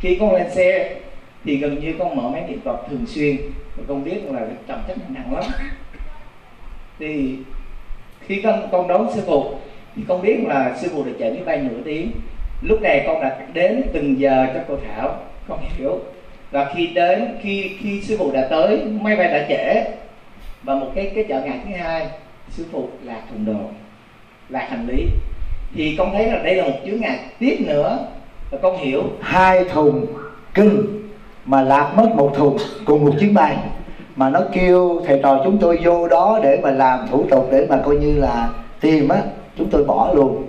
khi con lên xe, thì gần như con mở máy điện thoại thường xuyên và con biết là trọng trách nặng lắm. Thì khi con con đón sư phụ thì con biết là sư phụ đã chạy máy bay nửa tiếng. Lúc này con đã đến từng giờ cho cô thảo, con hiểu. Và khi đến, khi khi sư phụ đã tới máy bay đã trễ. Và một cái cái trở ngại thứ hai, sư phụ là thùng đồ, là hành lý. Thì con thấy là đây là một chướng ngại tiếp nữa, và con hiểu. Hai thùng cưng mà lạc mất một thùng cùng một chuyến bay, mà nó kêu thầy trò chúng tôi vô đó để mà làm thủ tục để mà coi như là tìm á chúng tôi bỏ luôn.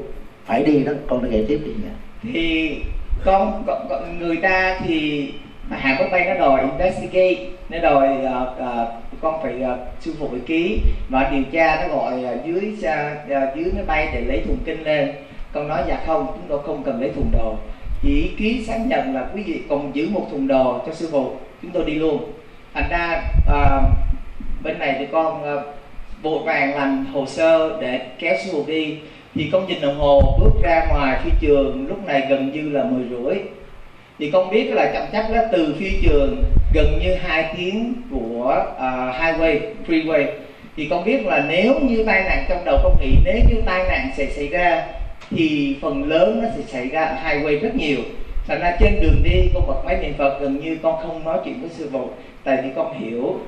Phải đi đó con đã kể tiếp đi nhỉ thì con, con, con người ta thì hãng máy bay nó đòi investigate nó đòi uh, uh, con phải uh, sư phụ phải ký. Và điều tra nó gọi uh, dưới uh, dưới máy bay để lấy thùng kinh lên. Con nói dạ không chúng tôi không cần lấy thùng đồ. Chỉ ký xác nhận là quý vị còn giữ một thùng đồ cho sư phụ chúng tôi đi luôn. Thành ra uh, bên này thì con uh, vội vàng làm hồ sơ để kéo sư phụ đi thì con nhìn đồng hồ bước ra ngoài phi trường lúc này gần như là mười rưỡi. Thì con biết là chậm chắc là từ phi trường gần như hai tiếng của uh, highway freeway. Thì con biết là nếu như tai nạn trong đầu con nghĩ nếu như tai nạn sẽ xảy ra thì phần lớn nó sẽ xảy ra ở highway rất nhiều. Thành ra trên đường đi con bật máy niệm phật gần như con không nói chuyện với sư phụ tại vì con hiểu.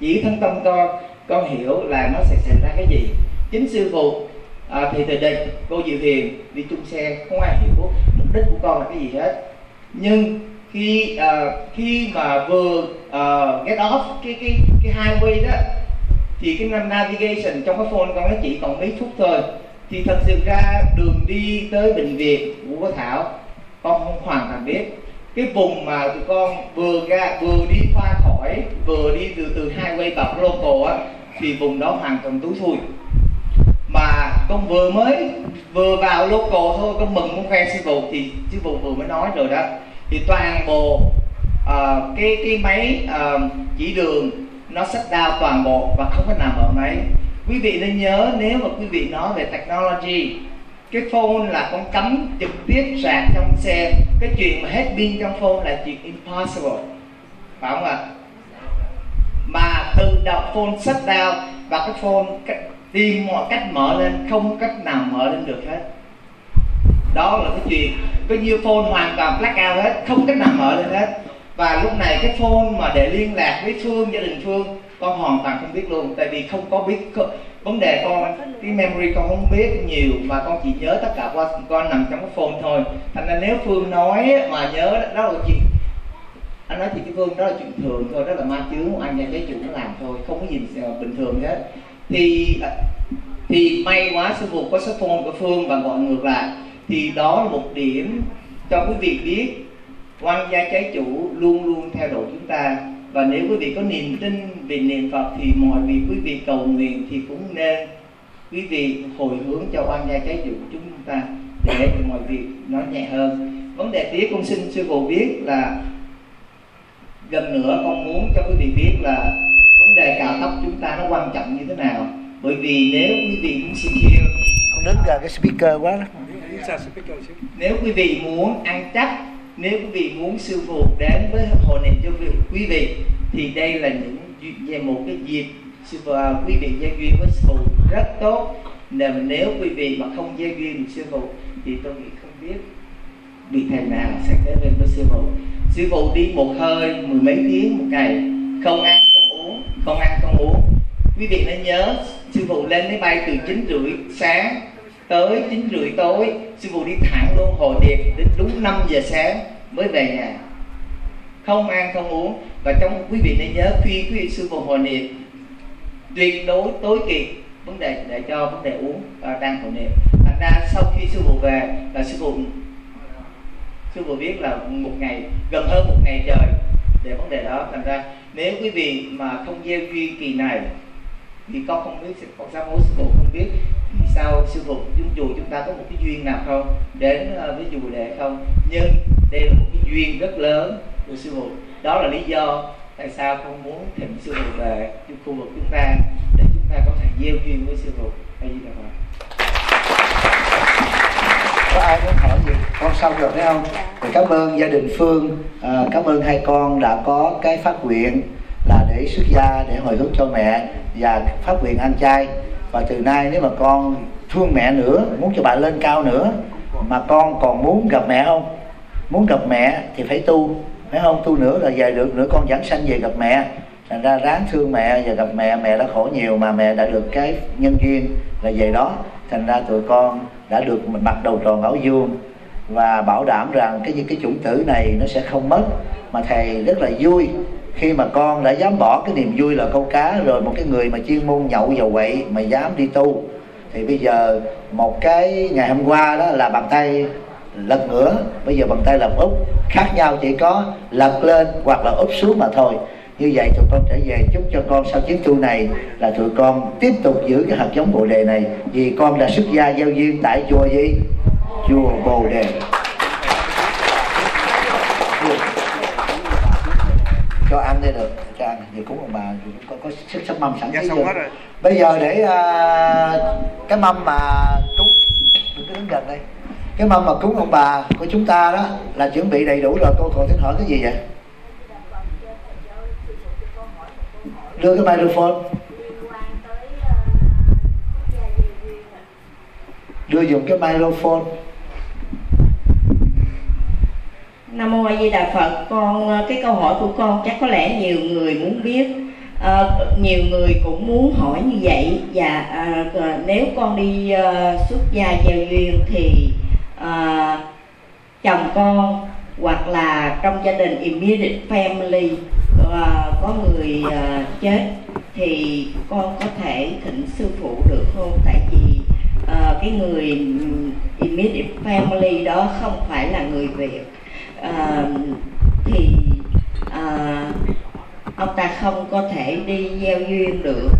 Chỉ thân tâm con con hiểu là nó sẽ xảy ra cái gì. Chính sư phụ à, thì từ đây cô diệu hiền đi chung xe không ai hiểu mục đích của con là cái gì hết. Nhưng khi uh, khi mà vừa uh, get off cái cái cái highway đó thì cái navigation trong cái phone con nó chỉ còn mấy phút thôi. Thì thật sự ra đường đi tới bệnh viện của cô thảo con không hoàn toàn biết. Cái vùng mà tụi con vừa ra vừa đi qua khỏi vừa đi từ từ highway vào local á thì vùng đó hoàn toàn túi thui. Mà con vừa mới vừa vào local thôi con mừng con khoe sư phụ thì sư phụ vừa mới nói rồi đó. Thì toàn bộ uh, cái cái máy uh, chỉ đường nó sách đau toàn bộ và không có nằm ở máy. Quý vị nên nhớ nếu mà quý vị nói về technology cái phone là con cắm trực tiếp sạc trong xe. Cái chuyện mà hết pin trong phone là chuyện impossible. Phải không ạ? Mà tự động phone shut down và cái phone tìm mọi cách mở lên, không cách nào mở lên được hết. Đó là cái chuyện. Có nhiều phone hoàn toàn black out hết, không cách nào mở lên hết. Và lúc này cái phone mà để liên lạc với phương, gia đình phương, con hoàn toàn không biết luôn. Tại vì không có biết vấn đề con cái memory con không biết nhiều, mà con chỉ nhớ tất cả qua con nằm trong cái phone thôi. Thành ra nếu phương nói mà nhớ đó là chuyện anh nói thì cái phương đó là chuyện thường thôi, đó là ma chướng anh nhà giấy chủ nó làm thôi, không có gì ờ, bình thường hết. Thì à, thì may quá sư phụ có số phone của phương và gọi ngược lại. Thì đó là một điểm cho quý vị biết quan gia trái chủ luôn luôn theo đuổi chúng ta. Và nếu quý vị có niềm tin về niệm Phật thì mọi việc quý vị cầu nguyện thì cũng nên. Quý vị hồi hướng cho quan gia trái chủ chúng ta để mọi việc nó nhẹ hơn. Vấn đề tiếp con xin sư phụ biết là gần nữa con muốn cho quý vị biết là vấn đề cạo tóc chúng ta nó quan trọng như thế nào. Bởi vì nếu quý vị muốn secure con đứng gần cái speaker quá nếu quý vị muốn ăn chắc nếu quý vị muốn sư phụ đến với hội niệm cho quý vị thì đây là những về một cái dịp sư phụ à, quý vị gia duyên với sư phụ rất tốt. Nếu, nếu quý vị mà không gia duyên sư phụ thì tôi nghĩ không biết vị thầy nào sẽ kế bên với sư phụ sư phụ đi một hơi, mười mấy tiếng một ngày. Không ăn, không uống, không ăn, không uống. Quý vị nên nhớ, sư phụ lên máy bay từ chín rưỡi sáng tới chín rưỡi tối. Sư phụ đi thẳng luôn hồ điệp đến đúng 5 giờ sáng mới về nhà. Không ăn, không uống. Và trong, quý vị nên nhớ khi, quý vị sư phụ hồ niệm tuyệt đối tối kỵ, vấn đề để cho vấn đề uống và đang hồ niệm thành ra sau khi sư phụ về là sư phụ sư vừa biết là một ngày, gần hơn một ngày trời để vấn đề đó thành ra. Nếu quý vị mà không gieo duy kỳ này, thì con không biết con sao mối sư phụ không biết vì sao sư phụ chúng chùa chúng ta có một cái duyên nào không, đến ờ, với chùa đệ không, nhưng đây là một cái duyên rất lớn của sư phụ đó là lý do tại sao con muốn thỉnh sư phụ về khu vực chúng ta, để chúng ta có thể gieo duyên với sư phụ hay gì là có ai muốn hỏi gì? Con xong rồi phải không? Thì cảm ơn gia đình phương à, cảm ơn hai con đã có cái phát nguyện là để xuất gia để hồi hướng cho mẹ và phát nguyện ăn chay. Và từ nay nếu mà con thương mẹ nữa muốn cho bà lên cao nữa mà con còn muốn gặp mẹ không? Muốn gặp mẹ thì phải tu phải không? Tu nữa là về được nữa con dẫn sanh về gặp mẹ. Thành ra ráng thương mẹ và gặp mẹ mẹ đã khổ nhiều mà mẹ đã được cái nhân duyên là về đó. Thành ra tụi con đã được mình mặc đầu tròn áo vuông và bảo đảm rằng cái cái chủng tử này nó sẽ không mất. Mà thầy rất là vui khi mà con đã dám bỏ cái niềm vui là câu cá rồi một cái người mà chuyên môn nhậu và quậy mà dám đi tu. Thì bây giờ một cái ngày hôm qua đó là bàn tay lật ngửa, bây giờ bàn tay làm úp. Khác nhau chỉ có lật lên hoặc là úp xuống mà thôi như vậy tụi con trở về chúc cho con sau chuyến tu này là tụi con tiếp tục giữ cái hạt giống bồ đề này. Vì con đã xuất gia giao duyên tại chùa gì? Chùa bồ đề. Cho ăn đây được cho ăn. Thì cúng ông bà có có sức sắp mâm sẵn dạ, xong hết rồi. bây giờ để uh, cái mâm mà cúng đừng có đứng gần đây. Cái mâm mà cúng ông bà của chúng ta đó là chuẩn bị đầy đủ rồi. Cô còn thích hỏi cái gì vậy đưa cái microphone. Đưa dùng cái microphone. Nam Mô A Di Đà Phật. Con ờ, cái câu hỏi của con chắc có lẽ nhiều người muốn biết. À, nhiều người cũng muốn hỏi như vậy. Và à, nếu con đi à, xuất gia gieo duyên thì à, chồng con hoặc là trong gia đình immediate family có người à, chết thì con có thể thỉnh sư phụ được không? Tại vì uh, cái người ừ, immediate family đó không phải là người Việt. Uh, thì uh, ông ta không có thể đi gieo duyên được.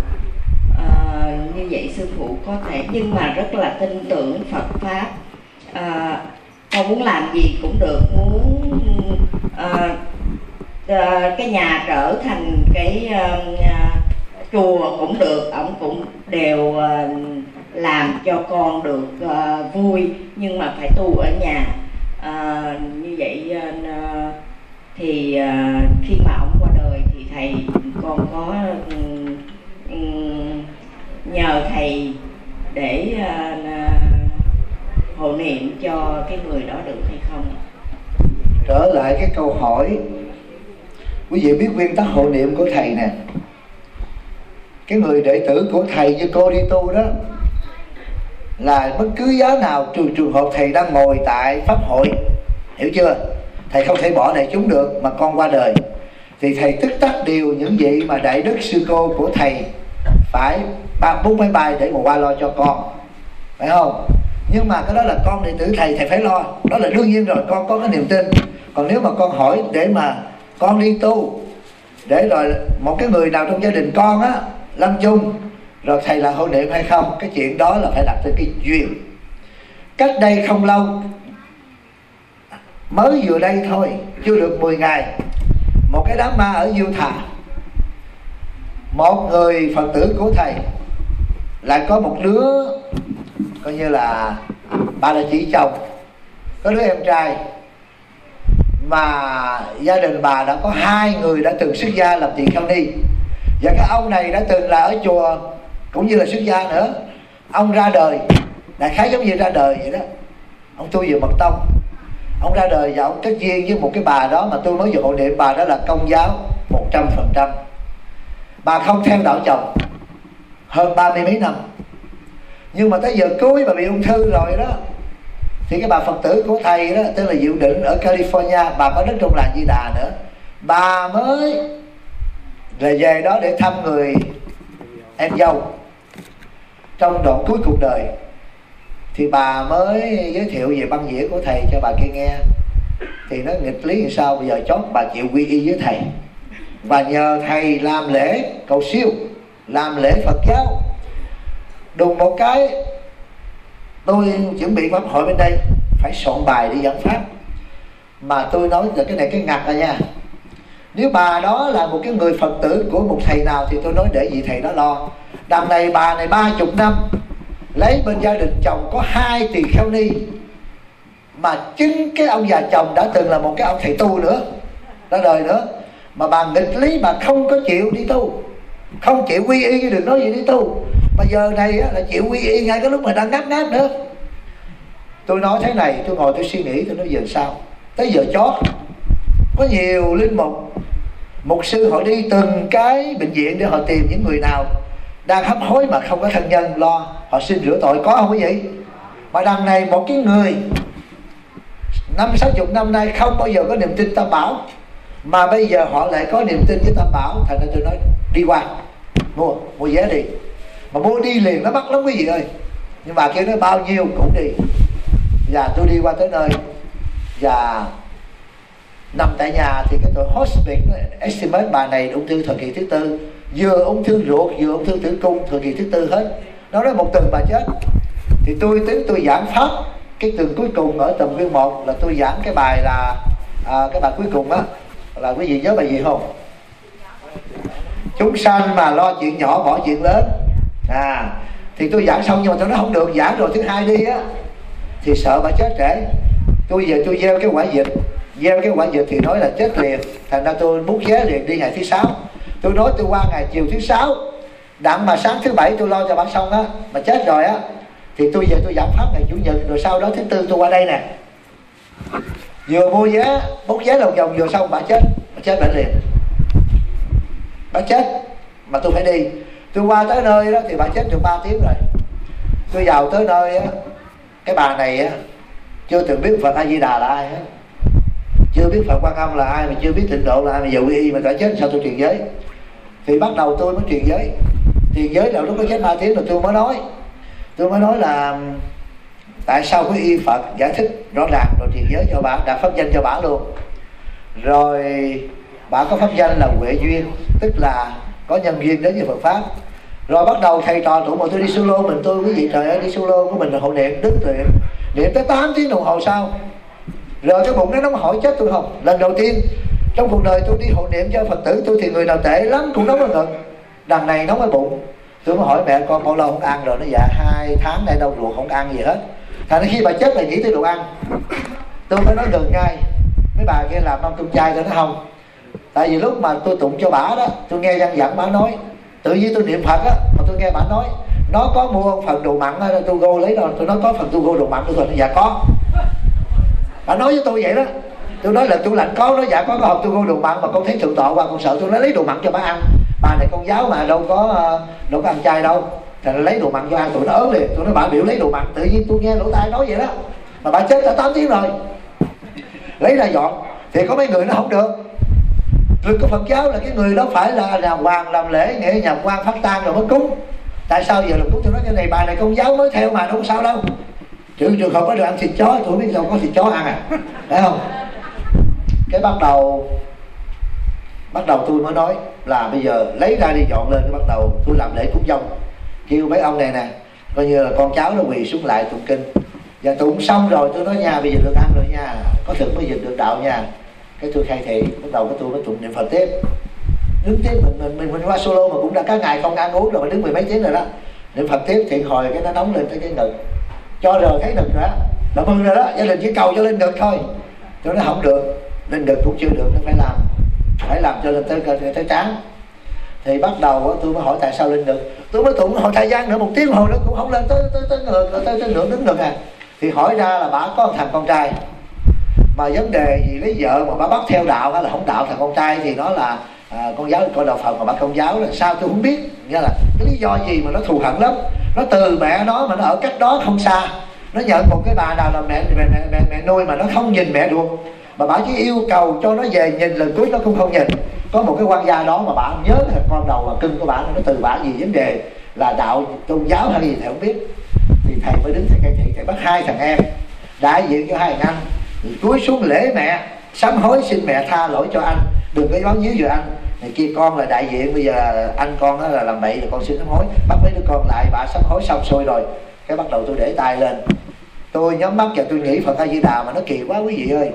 Uh, như vậy sư phụ có thể nhưng mà rất là tin tưởng Phật pháp. Uh, con muốn làm gì cũng được muốn uh, Ờ, cái nhà trở thành cái ờ, ờ, chùa cũng được ông cũng đều làm cho con được vui nhưng mà phải tu ở nhà. À, như vậy thì khi mà ông qua đời thì thầy con có ừ, ừ, nhờ thầy để à, hộ niệm cho cái người đó được hay không? Trở lại cái câu hỏi quý vị biết nguyên tắc hộ niệm của thầy nè. Cái người đệ tử của thầy như cô đi tu đó, là bất cứ giá nào trừ trường hợp thầy đang ngồi tại pháp hội. Hiểu chưa? Thầy không thể bỏ đại chúng được mà con qua đời. Thì thầy tức tắc điều những gì mà đại đức sư cô của thầy phải ba, bốn máy bay để mà qua lo cho con. Phải không? Nhưng mà cái đó là con đệ tử thầy thầy phải lo. Đó là đương nhiên rồi, con có cái niềm tin. Còn nếu mà con hỏi để mà con đi tu. Để rồi một cái người nào trong gia đình con á, lâm chung, rồi thầy là hộ niệm hay không, cái chuyện đó là phải đặt trên cái duyên. Cách đây không lâu, mới vừa đây thôi, chưa được 10 ngày, một cái đám ma ở diêu thà. Một người phật tử của thầy, lại có một đứa, coi như là bà là chị chồng. Có đứa em trai mà gia đình bà đã có hai người đã từng xuất gia làm tỳ kheo ni. Và cái ông này đã từng là ở chùa, cũng như là xuất gia nữa. Ông ra đời, đại khái giống như ra đời vậy đó. Ông tu về mật tông. Ông ra đời và ông kết duyên với một cái bà đó mà tôi mới vừa hội niệm, bà đó là công giáo một trăm phần trăm. Bà không theo đạo chồng, hơn ba mươi mấy năm. Nhưng mà tới giờ cuối bà bị ung thư rồi đó thì cái bà phật tử của thầy đó tên là diệu định ở california, bà có đến trong làng di đà nữa. Bà mới là về đó để thăm người em dâu trong đoạn cuối cuộc đời. Thì bà mới giới thiệu về băng dĩa của thầy cho bà kia nghe. Thì nó nghịch lý làm sao, bây giờ chót bà chịu quy y với thầy. Và nhờ thầy làm lễ, cầu siêu, làm lễ phật giáo. Đùng một cái tôi chuẩn bị pháp hội bên đây, phải soạn bài đi giảng pháp. Mà tôi nói là cái này cái ngặt rồi nha. Nếu bà đó là một cái người phật tử của một thầy nào thì tôi nói để gì thầy đó lo. Đằng này bà này ba chục năm, lấy bên gia đình chồng có hai tỳ kheo ni. Mà chính cái ông già chồng đã từng là một cái ông thầy tu nữa, ra đời nữa. Mà bà nghịch lý, bà không có chịu đi tu. Không chịu quy y, đừng nói gì đi tu mà giờ này á, là chịu quy y ngay cái lúc mà đang ngáp ngáp nữa. Tôi nói thế này tôi ngồi tôi suy nghĩ tôi nói giờ sao? Tới giờ chót. Có nhiều linh mục mục sư họ đi từng cái bệnh viện để họ tìm những người nào đang hấp hối mà không có thân nhân lo họ xin rửa tội. Có không quý vị? Mà đằng này một cái người năm sáu chục năm nay không bao giờ có niềm tin tam bảo. Mà bây giờ họ lại có niềm tin với tam bảo thành ra tôi nói đi qua mua mua vé đi mà mua đi liền nó mắc lắm quý vị ơi. Nhưng mà kêu nói bao nhiêu cũng đi. Và tôi đi qua tới nơi. Và nằm tại nhà thì cái tội hospice estimate bà này ung thư thời kỳ thứ tư. Vừa ung thư ruột vừa ung thư tử cung thời kỳ thứ tư hết. Nó nói một tuần bà chết. Thì tôi tính tôi giảng pháp. Cái tuần cuối cùng ở tầm viên một là tôi giảng cái bài là à, cái bài cuối cùng á. Là quý vị nhớ bài gì không? Chúng sanh mà lo chuyện nhỏ bỏ chuyện lớn à thì tôi giảng xong nhưng mà tôi nói không được, giảng rồi, thứ hai đi á. Thì sợ bà chết trễ. Tôi về, tôi gieo cái quả dịch. Gieo cái quả dịch thì nói là chết liền. Thành ra tôi bút vé liền đi ngày thứ sáu. Tôi nói tôi qua ngày chiều thứ sáu. Đặng mà sáng thứ bảy tôi lo cho bà xong á mà chết rồi á. Thì tôi về tôi giảm pháp ngày chủ nhật, rồi sau đó thứ tư tôi qua đây nè. Vừa mua vé bốc vé lòng vòng, vừa xong bà chết. Bà chết bệnh liền. Bà chết, mà tôi phải đi tôi qua tới nơi đó thì bà chết được 3 tiếng rồi. Tôi vào tới nơi á, cái bà này á, chưa từng biết phật a di đà là ai hết. Chưa biết phật quan âm là ai, mà chưa biết tịnh độ là ai, mà giờ quy y mà đã chết sao tôi truyền giới? Thì bắt đầu tôi mới truyền giới. Truyền giới là lúc nó chết ba tiếng rồi tôi mới nói. Tôi mới nói là, tại sao quý y phật giải thích rõ ràng rồi truyền giới cho bà, đã pháp danh cho bà luôn? Rồi bà có pháp danh là huệ duyên, tức là có nhân duyên đến với phật pháp. Rồi bắt đầu thầy trò tụi mình tôi đi solo mình tôi quý vị trời ơi, đi solo của mình là hộ niệm đức niệm niệm tới 8 tiếng đồng hồ sau. Rồi cái bụng nó nó hỏi chết tôi không. Lần đầu tiên, trong cuộc đời tôi đi hộ niệm cho phật tử, tôi thì người nào tệ lắm cũng nóng ở ngực. Đằng này nóng ở bụng. Tôi mới hỏi mẹ, con bao lâu không ăn rồi? Nó dạ hai tháng nay đâu ruột không ăn gì hết. Thành khi bà chết là nghĩ tới đồ ăn. Tôi mới nói gần ngay mấy bà kia làm ăn cơm chay tôi nó không tại vì lúc mà tôi tụng cho bà đó tôi nghe văn dặn bà nói tự nhiên tôi niệm phật á mà tôi nghe bà nói nó có mua phần đồ mặn đó, tôi gô lấy rồi tôi nói có phần tôi gô đồ mặn tôi rồi. Dạ có. Bà nói với tôi vậy đó. Tôi nói là tôi lạnh có nó dạ có cái hộp tôi gô đồ mặn mà con thấy thượng tọa qua con sợ tôi nói lấy đồ mặn cho bà ăn. Bà này con giáo mà đâu có ờ, đâu có ăn chay đâu. Thì lấy đồ mặn cho ăn tụi nó ớn liền. Tôi nói bà biểu lấy đồ mặn tự nhiên tôi nghe lỗ tai nói vậy đó. Mà bà chết đã 8 tiếng rồi. Lấy ra dọn. Thì có mấy người nó không được người của Phật giáo là cái người đó phải là là hoàng làm lễ, nghệ nhập quan, phát tan rồi mới cúng. Tại sao giờ làm cúng tôi nói cái này? Bà này công giáo mới theo mà, đâu có sao đâu. Trừ trường hợp có được ăn thịt chó tôi biết đâu có thịt chó ăn à. Phải không? Cái bắt đầu bắt đầu tôi mới nói là bây giờ lấy ra đi dọn lên, bắt đầu tôi làm lễ cúng dông. Kêu mấy ông này nè, coi như là con cháu nó quỳ xuống lại tụng kinh. Và tụng xong rồi, tôi nói nha, bây giờ được ăn rồi nha. Có thực mới dịch được đạo nha cái tôi khai thị bắt đầu cái tôi mới tụng niệm phật tiếp. Đứng tiếp mình mình mình, mình qua solo mà cũng đã cả ngày không ăn uống rồi mà đứng mười mấy tiếng rồi đó. Niệm phật tiếp thiện hồi cái nó nóng lên tới cái ngực. Cho rồi thấy ngực rồi đó là mừng rồi đó gia đình chỉ cầu cho lên ngực thôi. Tôi nó không được lên ngực cũng chưa được nó phải làm. Phải làm cho lên tới tới, tới trán. Thì bắt đầu tôi mới hỏi tại sao lên ngực. Tôi mới tụng hồi thời gian nữa một tiếng hồi nó cũng không lên tới tới tới ngực tới tới nửa đứng ngực à. Thì hỏi ra là bà có một thằng con trai mà vấn đề gì lấy vợ mà bà bắt theo đạo hay là không đạo thằng con trai thì nó là à, con giáo coi đạo phật mà bà con giáo là sao tôi không biết. Nghĩa là cái lý do gì mà nó thù hận lắm. Nó từ mẹ nó mà nó ở cách đó không xa. Nó nhận một cái bà nào là mẹ mẹ, mẹ, mẹ, mẹ nuôi mà nó không nhìn mẹ được. Mà bà chỉ yêu cầu cho nó về nhìn lần cuối nó cũng không nhìn. Có một cái quan gia đó mà bà nhớ thằng con đầu mà cưng của bà nó từ bà gì vấn đề là đạo tôn giáo hay gì thầy không biết. Thì thầy mới đứng thầy cây thị thầy bắt hai thằng em đại diện cho hai thằng anh cúi xuống lễ mẹ, sám hối xin mẹ tha lỗi cho anh. Đừng có giấu dưới vừa anh. Này kia, con là đại diện, bây giờ anh con đó là làm bậy thì con xin sám hối. Bắt mấy đứa con lại, bà sám hối xong xuôi rồi. Cái bắt đầu tôi để tay lên. Tôi nhắm mắt và tôi nghĩ phật a di đà mà nó kỳ quá, quý vị ơi.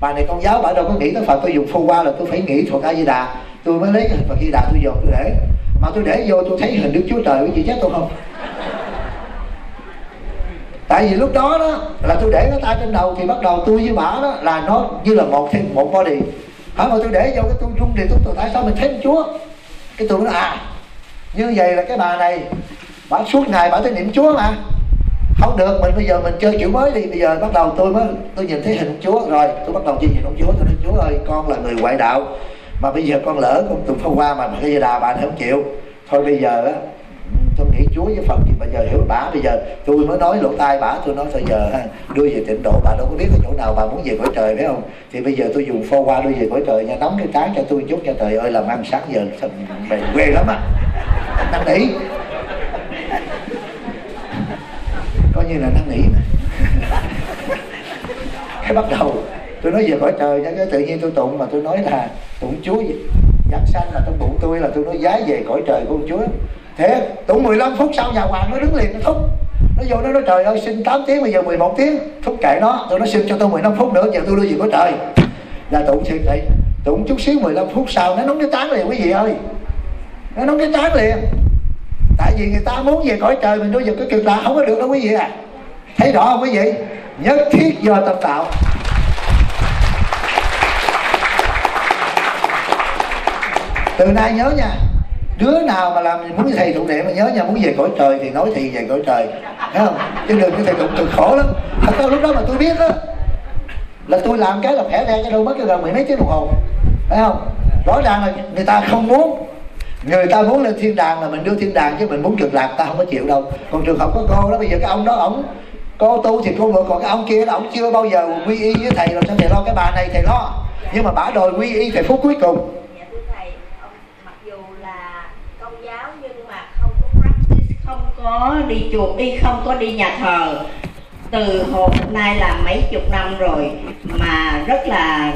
Bà này con giáo bà đâu có nghĩ tới phật, tôi dùng phô qua là tôi phải nghĩ phật a di đà tôi mới lấy cái hình phật a di đà tôi dồn tôi để. Mà tôi để vô tôi thấy hình đức chúa trời, quý vị chết tôi không? Tại vì lúc đó đó là tôi để cái tay trên đầu thì bắt đầu tôi với bà đó là nó như là một thêm một body. Hả mà tôi để vô cái tôi rung thì tôi, tôi tại sao mình thấy chúa? Cái tôi nói à như vậy là cái bà này bà suốt ngày bà tới niệm chúa mà. Không được mình bây giờ mình chơi kiểu mới đi bây giờ bắt đầu tôi mới tôi nhìn thấy hình ông chúa rồi tôi bắt đầu chỉ nhìn ông chúa tôi nói chúa ơi con là người ngoại đạo mà bây giờ con lỡ con tụng phong qua mà bây giờ đà bà không chịu. Thôi bây giờ á nghĩ Chúa với Phật thì bây giờ hiểu bả bây giờ tôi mới nói lỗ tai bả tôi nói bây giờ ha, đưa về tịnh độ. Bà đâu có biết ở chỗ nào bà muốn về cõi trời phải không? Thì bây giờ tôi dùng phô qua đưa về cõi trời nha nóng cái trái cho tôi chút cho trời ơi làm ăn sáng giờ mày quê lắm à? Năn nỉ. Coi như là năn nỉ mà. Cái bắt đầu tôi nói về cõi trời nha cái tự nhiên tôi tụng mà tôi nói là tụng Chúa giảng sanh là trong bụng tôi là tôi nói giá về cõi trời của Chúa thế tụng 15 phút sau nhà hoàng nó đứng liền, nó thúc. Nó vô nó nói, trời ơi, xin 8 tiếng, bây giờ 11 tiếng. Thúc kệ nó tôi nó xin cho tôi 15 phút nữa, giờ tôi đưa gì có trời. Là tụng thiệt vậy. Tụng chút xíu 15 phút sau, nó nóng cái tán liền, quý vị ơi. Nó nóng cái tán liền. Tại vì người ta muốn về cõi trời mình nói giờ cái kiều ta không có được đâu, quý vị à. Thấy rõ không, quý vị? Nhất thiết do tâm tạo. Từ nay nhớ nha đứa nào mà làm muốn thầy tụng niệm mà nhớ nha muốn về cõi trời thì nói thì về cõi trời. Thấy không? Chứ đừng cái thầy tụng cực khổ lắm. Thật ra lúc đó mà tôi biết đó là tôi làm cái là khỏe ra cho đâu mất cái gần mười mấy tiếng đồng hồ. Phải không? Rõ ràng là người ta không muốn. Người ta muốn lên thiên đàng là mình đưa thiên đàng chứ mình muốn cực lạc ta không có chịu đâu. Còn trường hợp có cô đó, bây giờ cái ông đó, ổng cô tu thì cô ngược, còn cái ông kia đó ổng chưa bao giờ quy y với thầy làm sao thầy lo cái bà này, thầy lo. Nhưng mà bả đòi quy y thầy phút cuối cùng dạ thưa thầy ông mặc dù là công giáo nhưng mà không có practice không có đi chùa đi không có đi nhà thờ. Từ hồi nay là mấy chục năm rồi mà rất là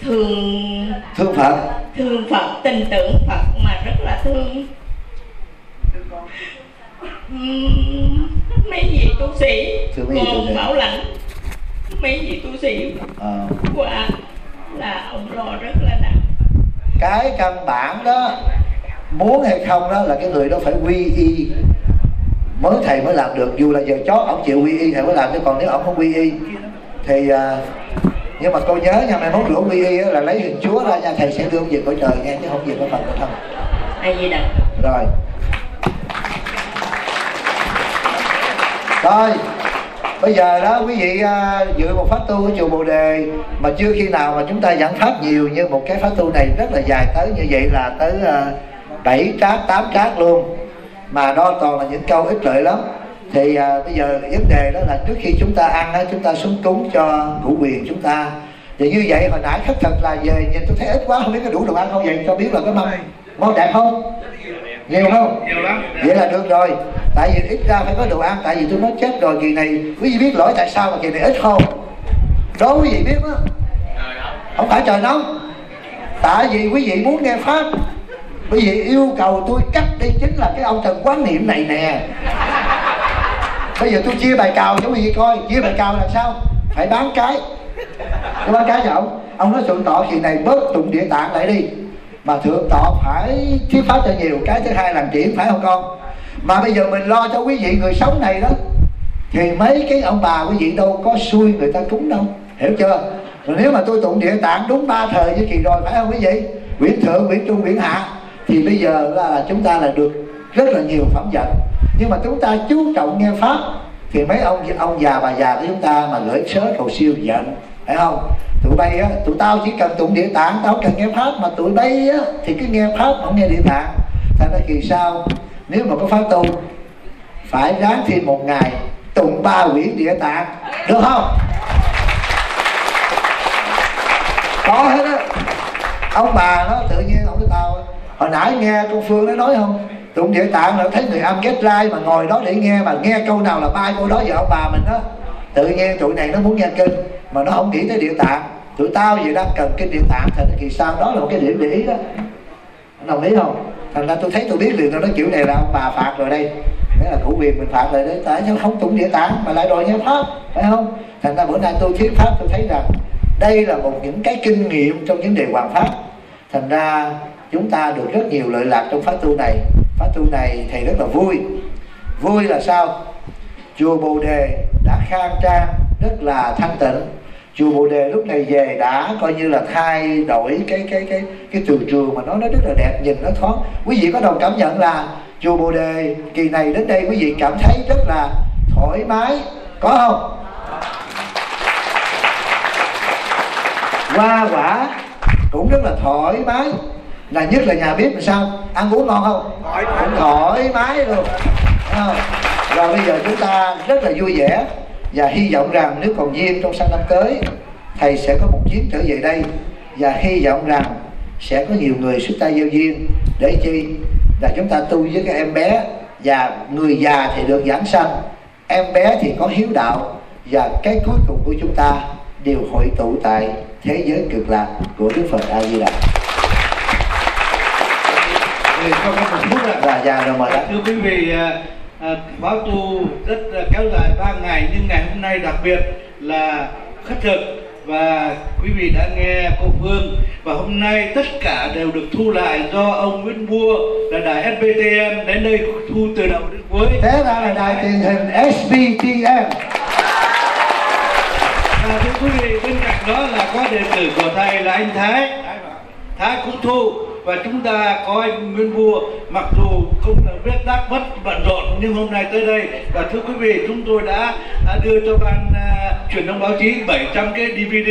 thương thương phật. thương Phật tin tưởng Phật mà rất là thương. Mấy vị tu sĩ còn bảo lãnh. Mấy vị tu sĩ Ờ. qua là ông lo rất là nặng cái căn bản đó muốn hay không đó là cái người đó phải quy y. Mới thầy mới làm được dù là giờ chó ông chịu quy y thầy mới làm chứ còn nếu ông không quy y thì à, nhưng mà cô nhớ nha mai mốt rửa quy y là lấy hình chúa ra nha thầy sẽ đưa ông về cõi trời nha chứ không về cõi phật nữa không ai gì đọc rồi. Rồi bây giờ đó quý vị à, dự một pháp tu ở chùa Bồ Đề mà chưa khi nào mà chúng ta giảng pháp nhiều như một cái pháp tu này rất là dài tới như vậy là tới à, bảy trát tám trát luôn. Mà đó toàn là những câu ích lợi lắm. Thì à, bây giờ vấn đề đó là trước khi chúng ta ăn á, chúng ta xuống cúng cho cụ quyền chúng ta. Thì như vậy hồi nãy khất thật là về nhìn tôi thấy ít quá không biết có đủ đồ ăn không vậy? Cho biết là cái mâm món đẹp không? Nhiều không? Nhiều lắm. Vậy là được rồi. Tại vì ít ra phải có đồ ăn tại vì tôi nói chết rồi kỳ này quý vị biết lỗi tại sao mà kỳ này ít không? Đố quý vị biết đó không phải trời nóng. Tại vì quý vị muốn nghe pháp bởi vì yêu cầu tôi cắt đi chính là cái ông thần quán niệm này nè. Bây giờ tôi chia bài cào cho quý vị coi. Chia bài cào làm sao? Phải bán cái. Tôi bán cái cho ông ông nói thượng tọa kỳ này bớt tụng địa tạng lại đi. Mà thượng tọa phải thuyết pháp cho nhiều. Cái thứ hai làm triển, phải không con? Mà bây giờ mình lo cho quý vị người sống này đó. Thì mấy cái ông bà quý vị đâu có xui người ta cúng đâu. Hiểu chưa? Rồi nếu mà tôi tụng địa tạng đúng ba thời như kỳ rồi, phải không quý vị? Quyển thượng quyển trung quyển hạ thì bây giờ là, chúng ta là được rất là nhiều phẩm vật. Nhưng mà chúng ta chú trọng nghe pháp thì mấy ông ông già bà già của chúng ta mà gửi sớ cầu siêu giận phải không? Tụi bay á tụi tao chỉ cần tụng địa tạng tao cần nghe pháp mà tụi bay á thì cứ nghe pháp không nghe địa tạng. Thành ra kỳ sau nếu mà có pháp tu phải ráng thêm một ngày tụng ba quyển địa tạng được không? Có hết á. Ông bà nó tự nhiên hồi nãy nghe con phương nó nói không? Tụng địa tạng là thấy người âm kết like mà ngồi đó để nghe, mà nghe câu nào là ba câu đó vợ bà mình đó? Tự nhiên tụi này nó muốn nghe kinh, mà nó không nghĩ tới địa tạng. Tụi tao gì đang cần kinh địa tạng thì kỳ sau đó là một cái điểm để ý đó đồng ý không? Thành ra tôi thấy tôi biết liền rồi, nó kiểu này là ông bà phạt rồi đây. Thế là thủ quyền mình phạt rồi đấy tại sao không tụng địa tạng mà lại đòi nghe pháp, phải không? Thành ra bữa nay tôi thuyết pháp, tôi thấy rằng đây là một những cái kinh nghiệm trong vấn đề hoàn pháp. Thành ra chúng ta được rất nhiều lợi lạc trong pháp tu này. Pháp tu này thầy rất là vui. Vui là sao? Chùa bồ đề đã khang trang, rất là thanh tịnh. Chùa bồ đề lúc này về đã coi như là thay đổi cái cái cái cái từ trường mà nó nó rất là đẹp, nhìn nó thoáng. Quý vị có đồng cảm nhận là chùa bồ đề kỳ này đến đây quý vị cảm thấy rất là thoải mái, có không? Hoa quả cũng rất là thoải mái là nhất là nhà bếp làm sao? Ăn uống ngon không? Cũng thoải mái luôn. Không? rồi bây giờ chúng ta rất là vui vẻ và hy vọng rằng nếu còn duyên trong sang năm tới thầy sẽ có một chuyến trở về đây và hy vọng rằng sẽ có nhiều người xuất tay giao duyên để chi là chúng ta tu với các em bé và người già thì được giảng sanh. Em bé thì có hiếu đạo và cái cuối cùng của chúng ta đều hội tụ tại thế giới cực lạc của Đức Phật A Di Đà. Thì cho có một phút ạ. Và già rồi mời đó. Thưa quý vị, à, à, báo tu rất kéo dài 3 ngày nhưng ngày hôm nay đặc biệt là khất thực và quý vị đã nghe cô Phương và hôm nay tất cả đều được thu lại do ông Nguyễn Bua là đài SBTM đến đây thu từ đầu đến cuối. Thế ra là đài truyền hình SBTM. Và thưa quý vị, bên cạnh đó là có đệ tử của thầy là anh Thái. Thái cũng thu và chúng ta có anh Nguyên Vua mặc dù không là viết đắc vất bận rộn nhưng hôm nay tới đây. Và thưa quý vị chúng tôi đã, đã đưa cho ban uh, truyền thông báo chí 700 cái DVD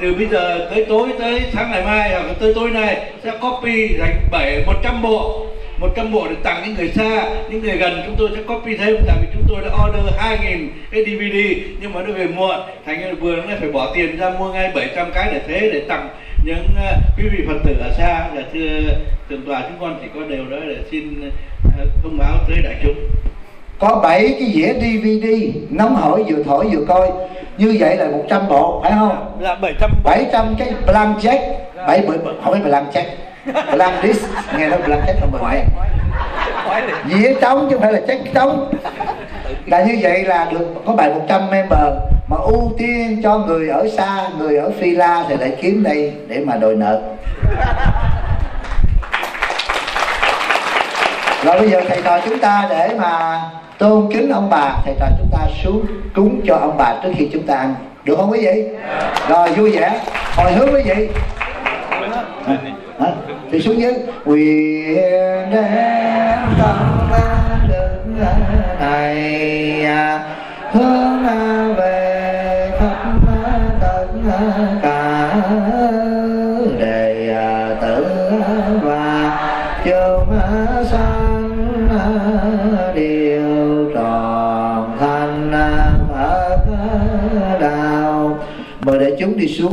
từ bây giờ tới tối tới sáng ngày mai hoặc tới tối nay sẽ copy thành bảy một trăm bộ. 100 bộ để tặng những người xa những người gần chúng tôi sẽ copy thêm tại vì chúng tôi đã order 2.000 cái DVD nhưng mà nó về muộn thành ra vừa nó phải bỏ tiền ra mua ngay 700 cái để thế để tặng những uh, quý vị phật tử ở xa và thưa thượng tòa chúng con chỉ có điều đó để xin uh, thông báo tới đại chúng. Có 7 cái dĩa DVD nóng hổi vừa thổi vừa coi. Như vậy là 100 bộ phải không? Là 700 bộ. 700 cái blank check. 7 bữa phải blank check. Blank disc. Nghe nói blank check mời ngoại dĩa trống chứ không phải là check trống. Là như vậy là được có bài 100 member mà ưu tiên cho người ở xa người ở phi la thì lại kiếm đây để mà đòi nợ. Rồi bây giờ thầy trò chúng ta để mà tôn kính ông bà thầy trò chúng ta xuống cúng cho ông bà trước khi chúng ta ăn. Được không quý vị? Rồi vui vẻ. Hồi hướng quý vị. Hả? Thì xuống dưới quyền đem tâm đức này à, hướng về khắp tất cả đề à, tử và chúng sanh đều tròn thành Phật đạo mời đại chúng đi xuống.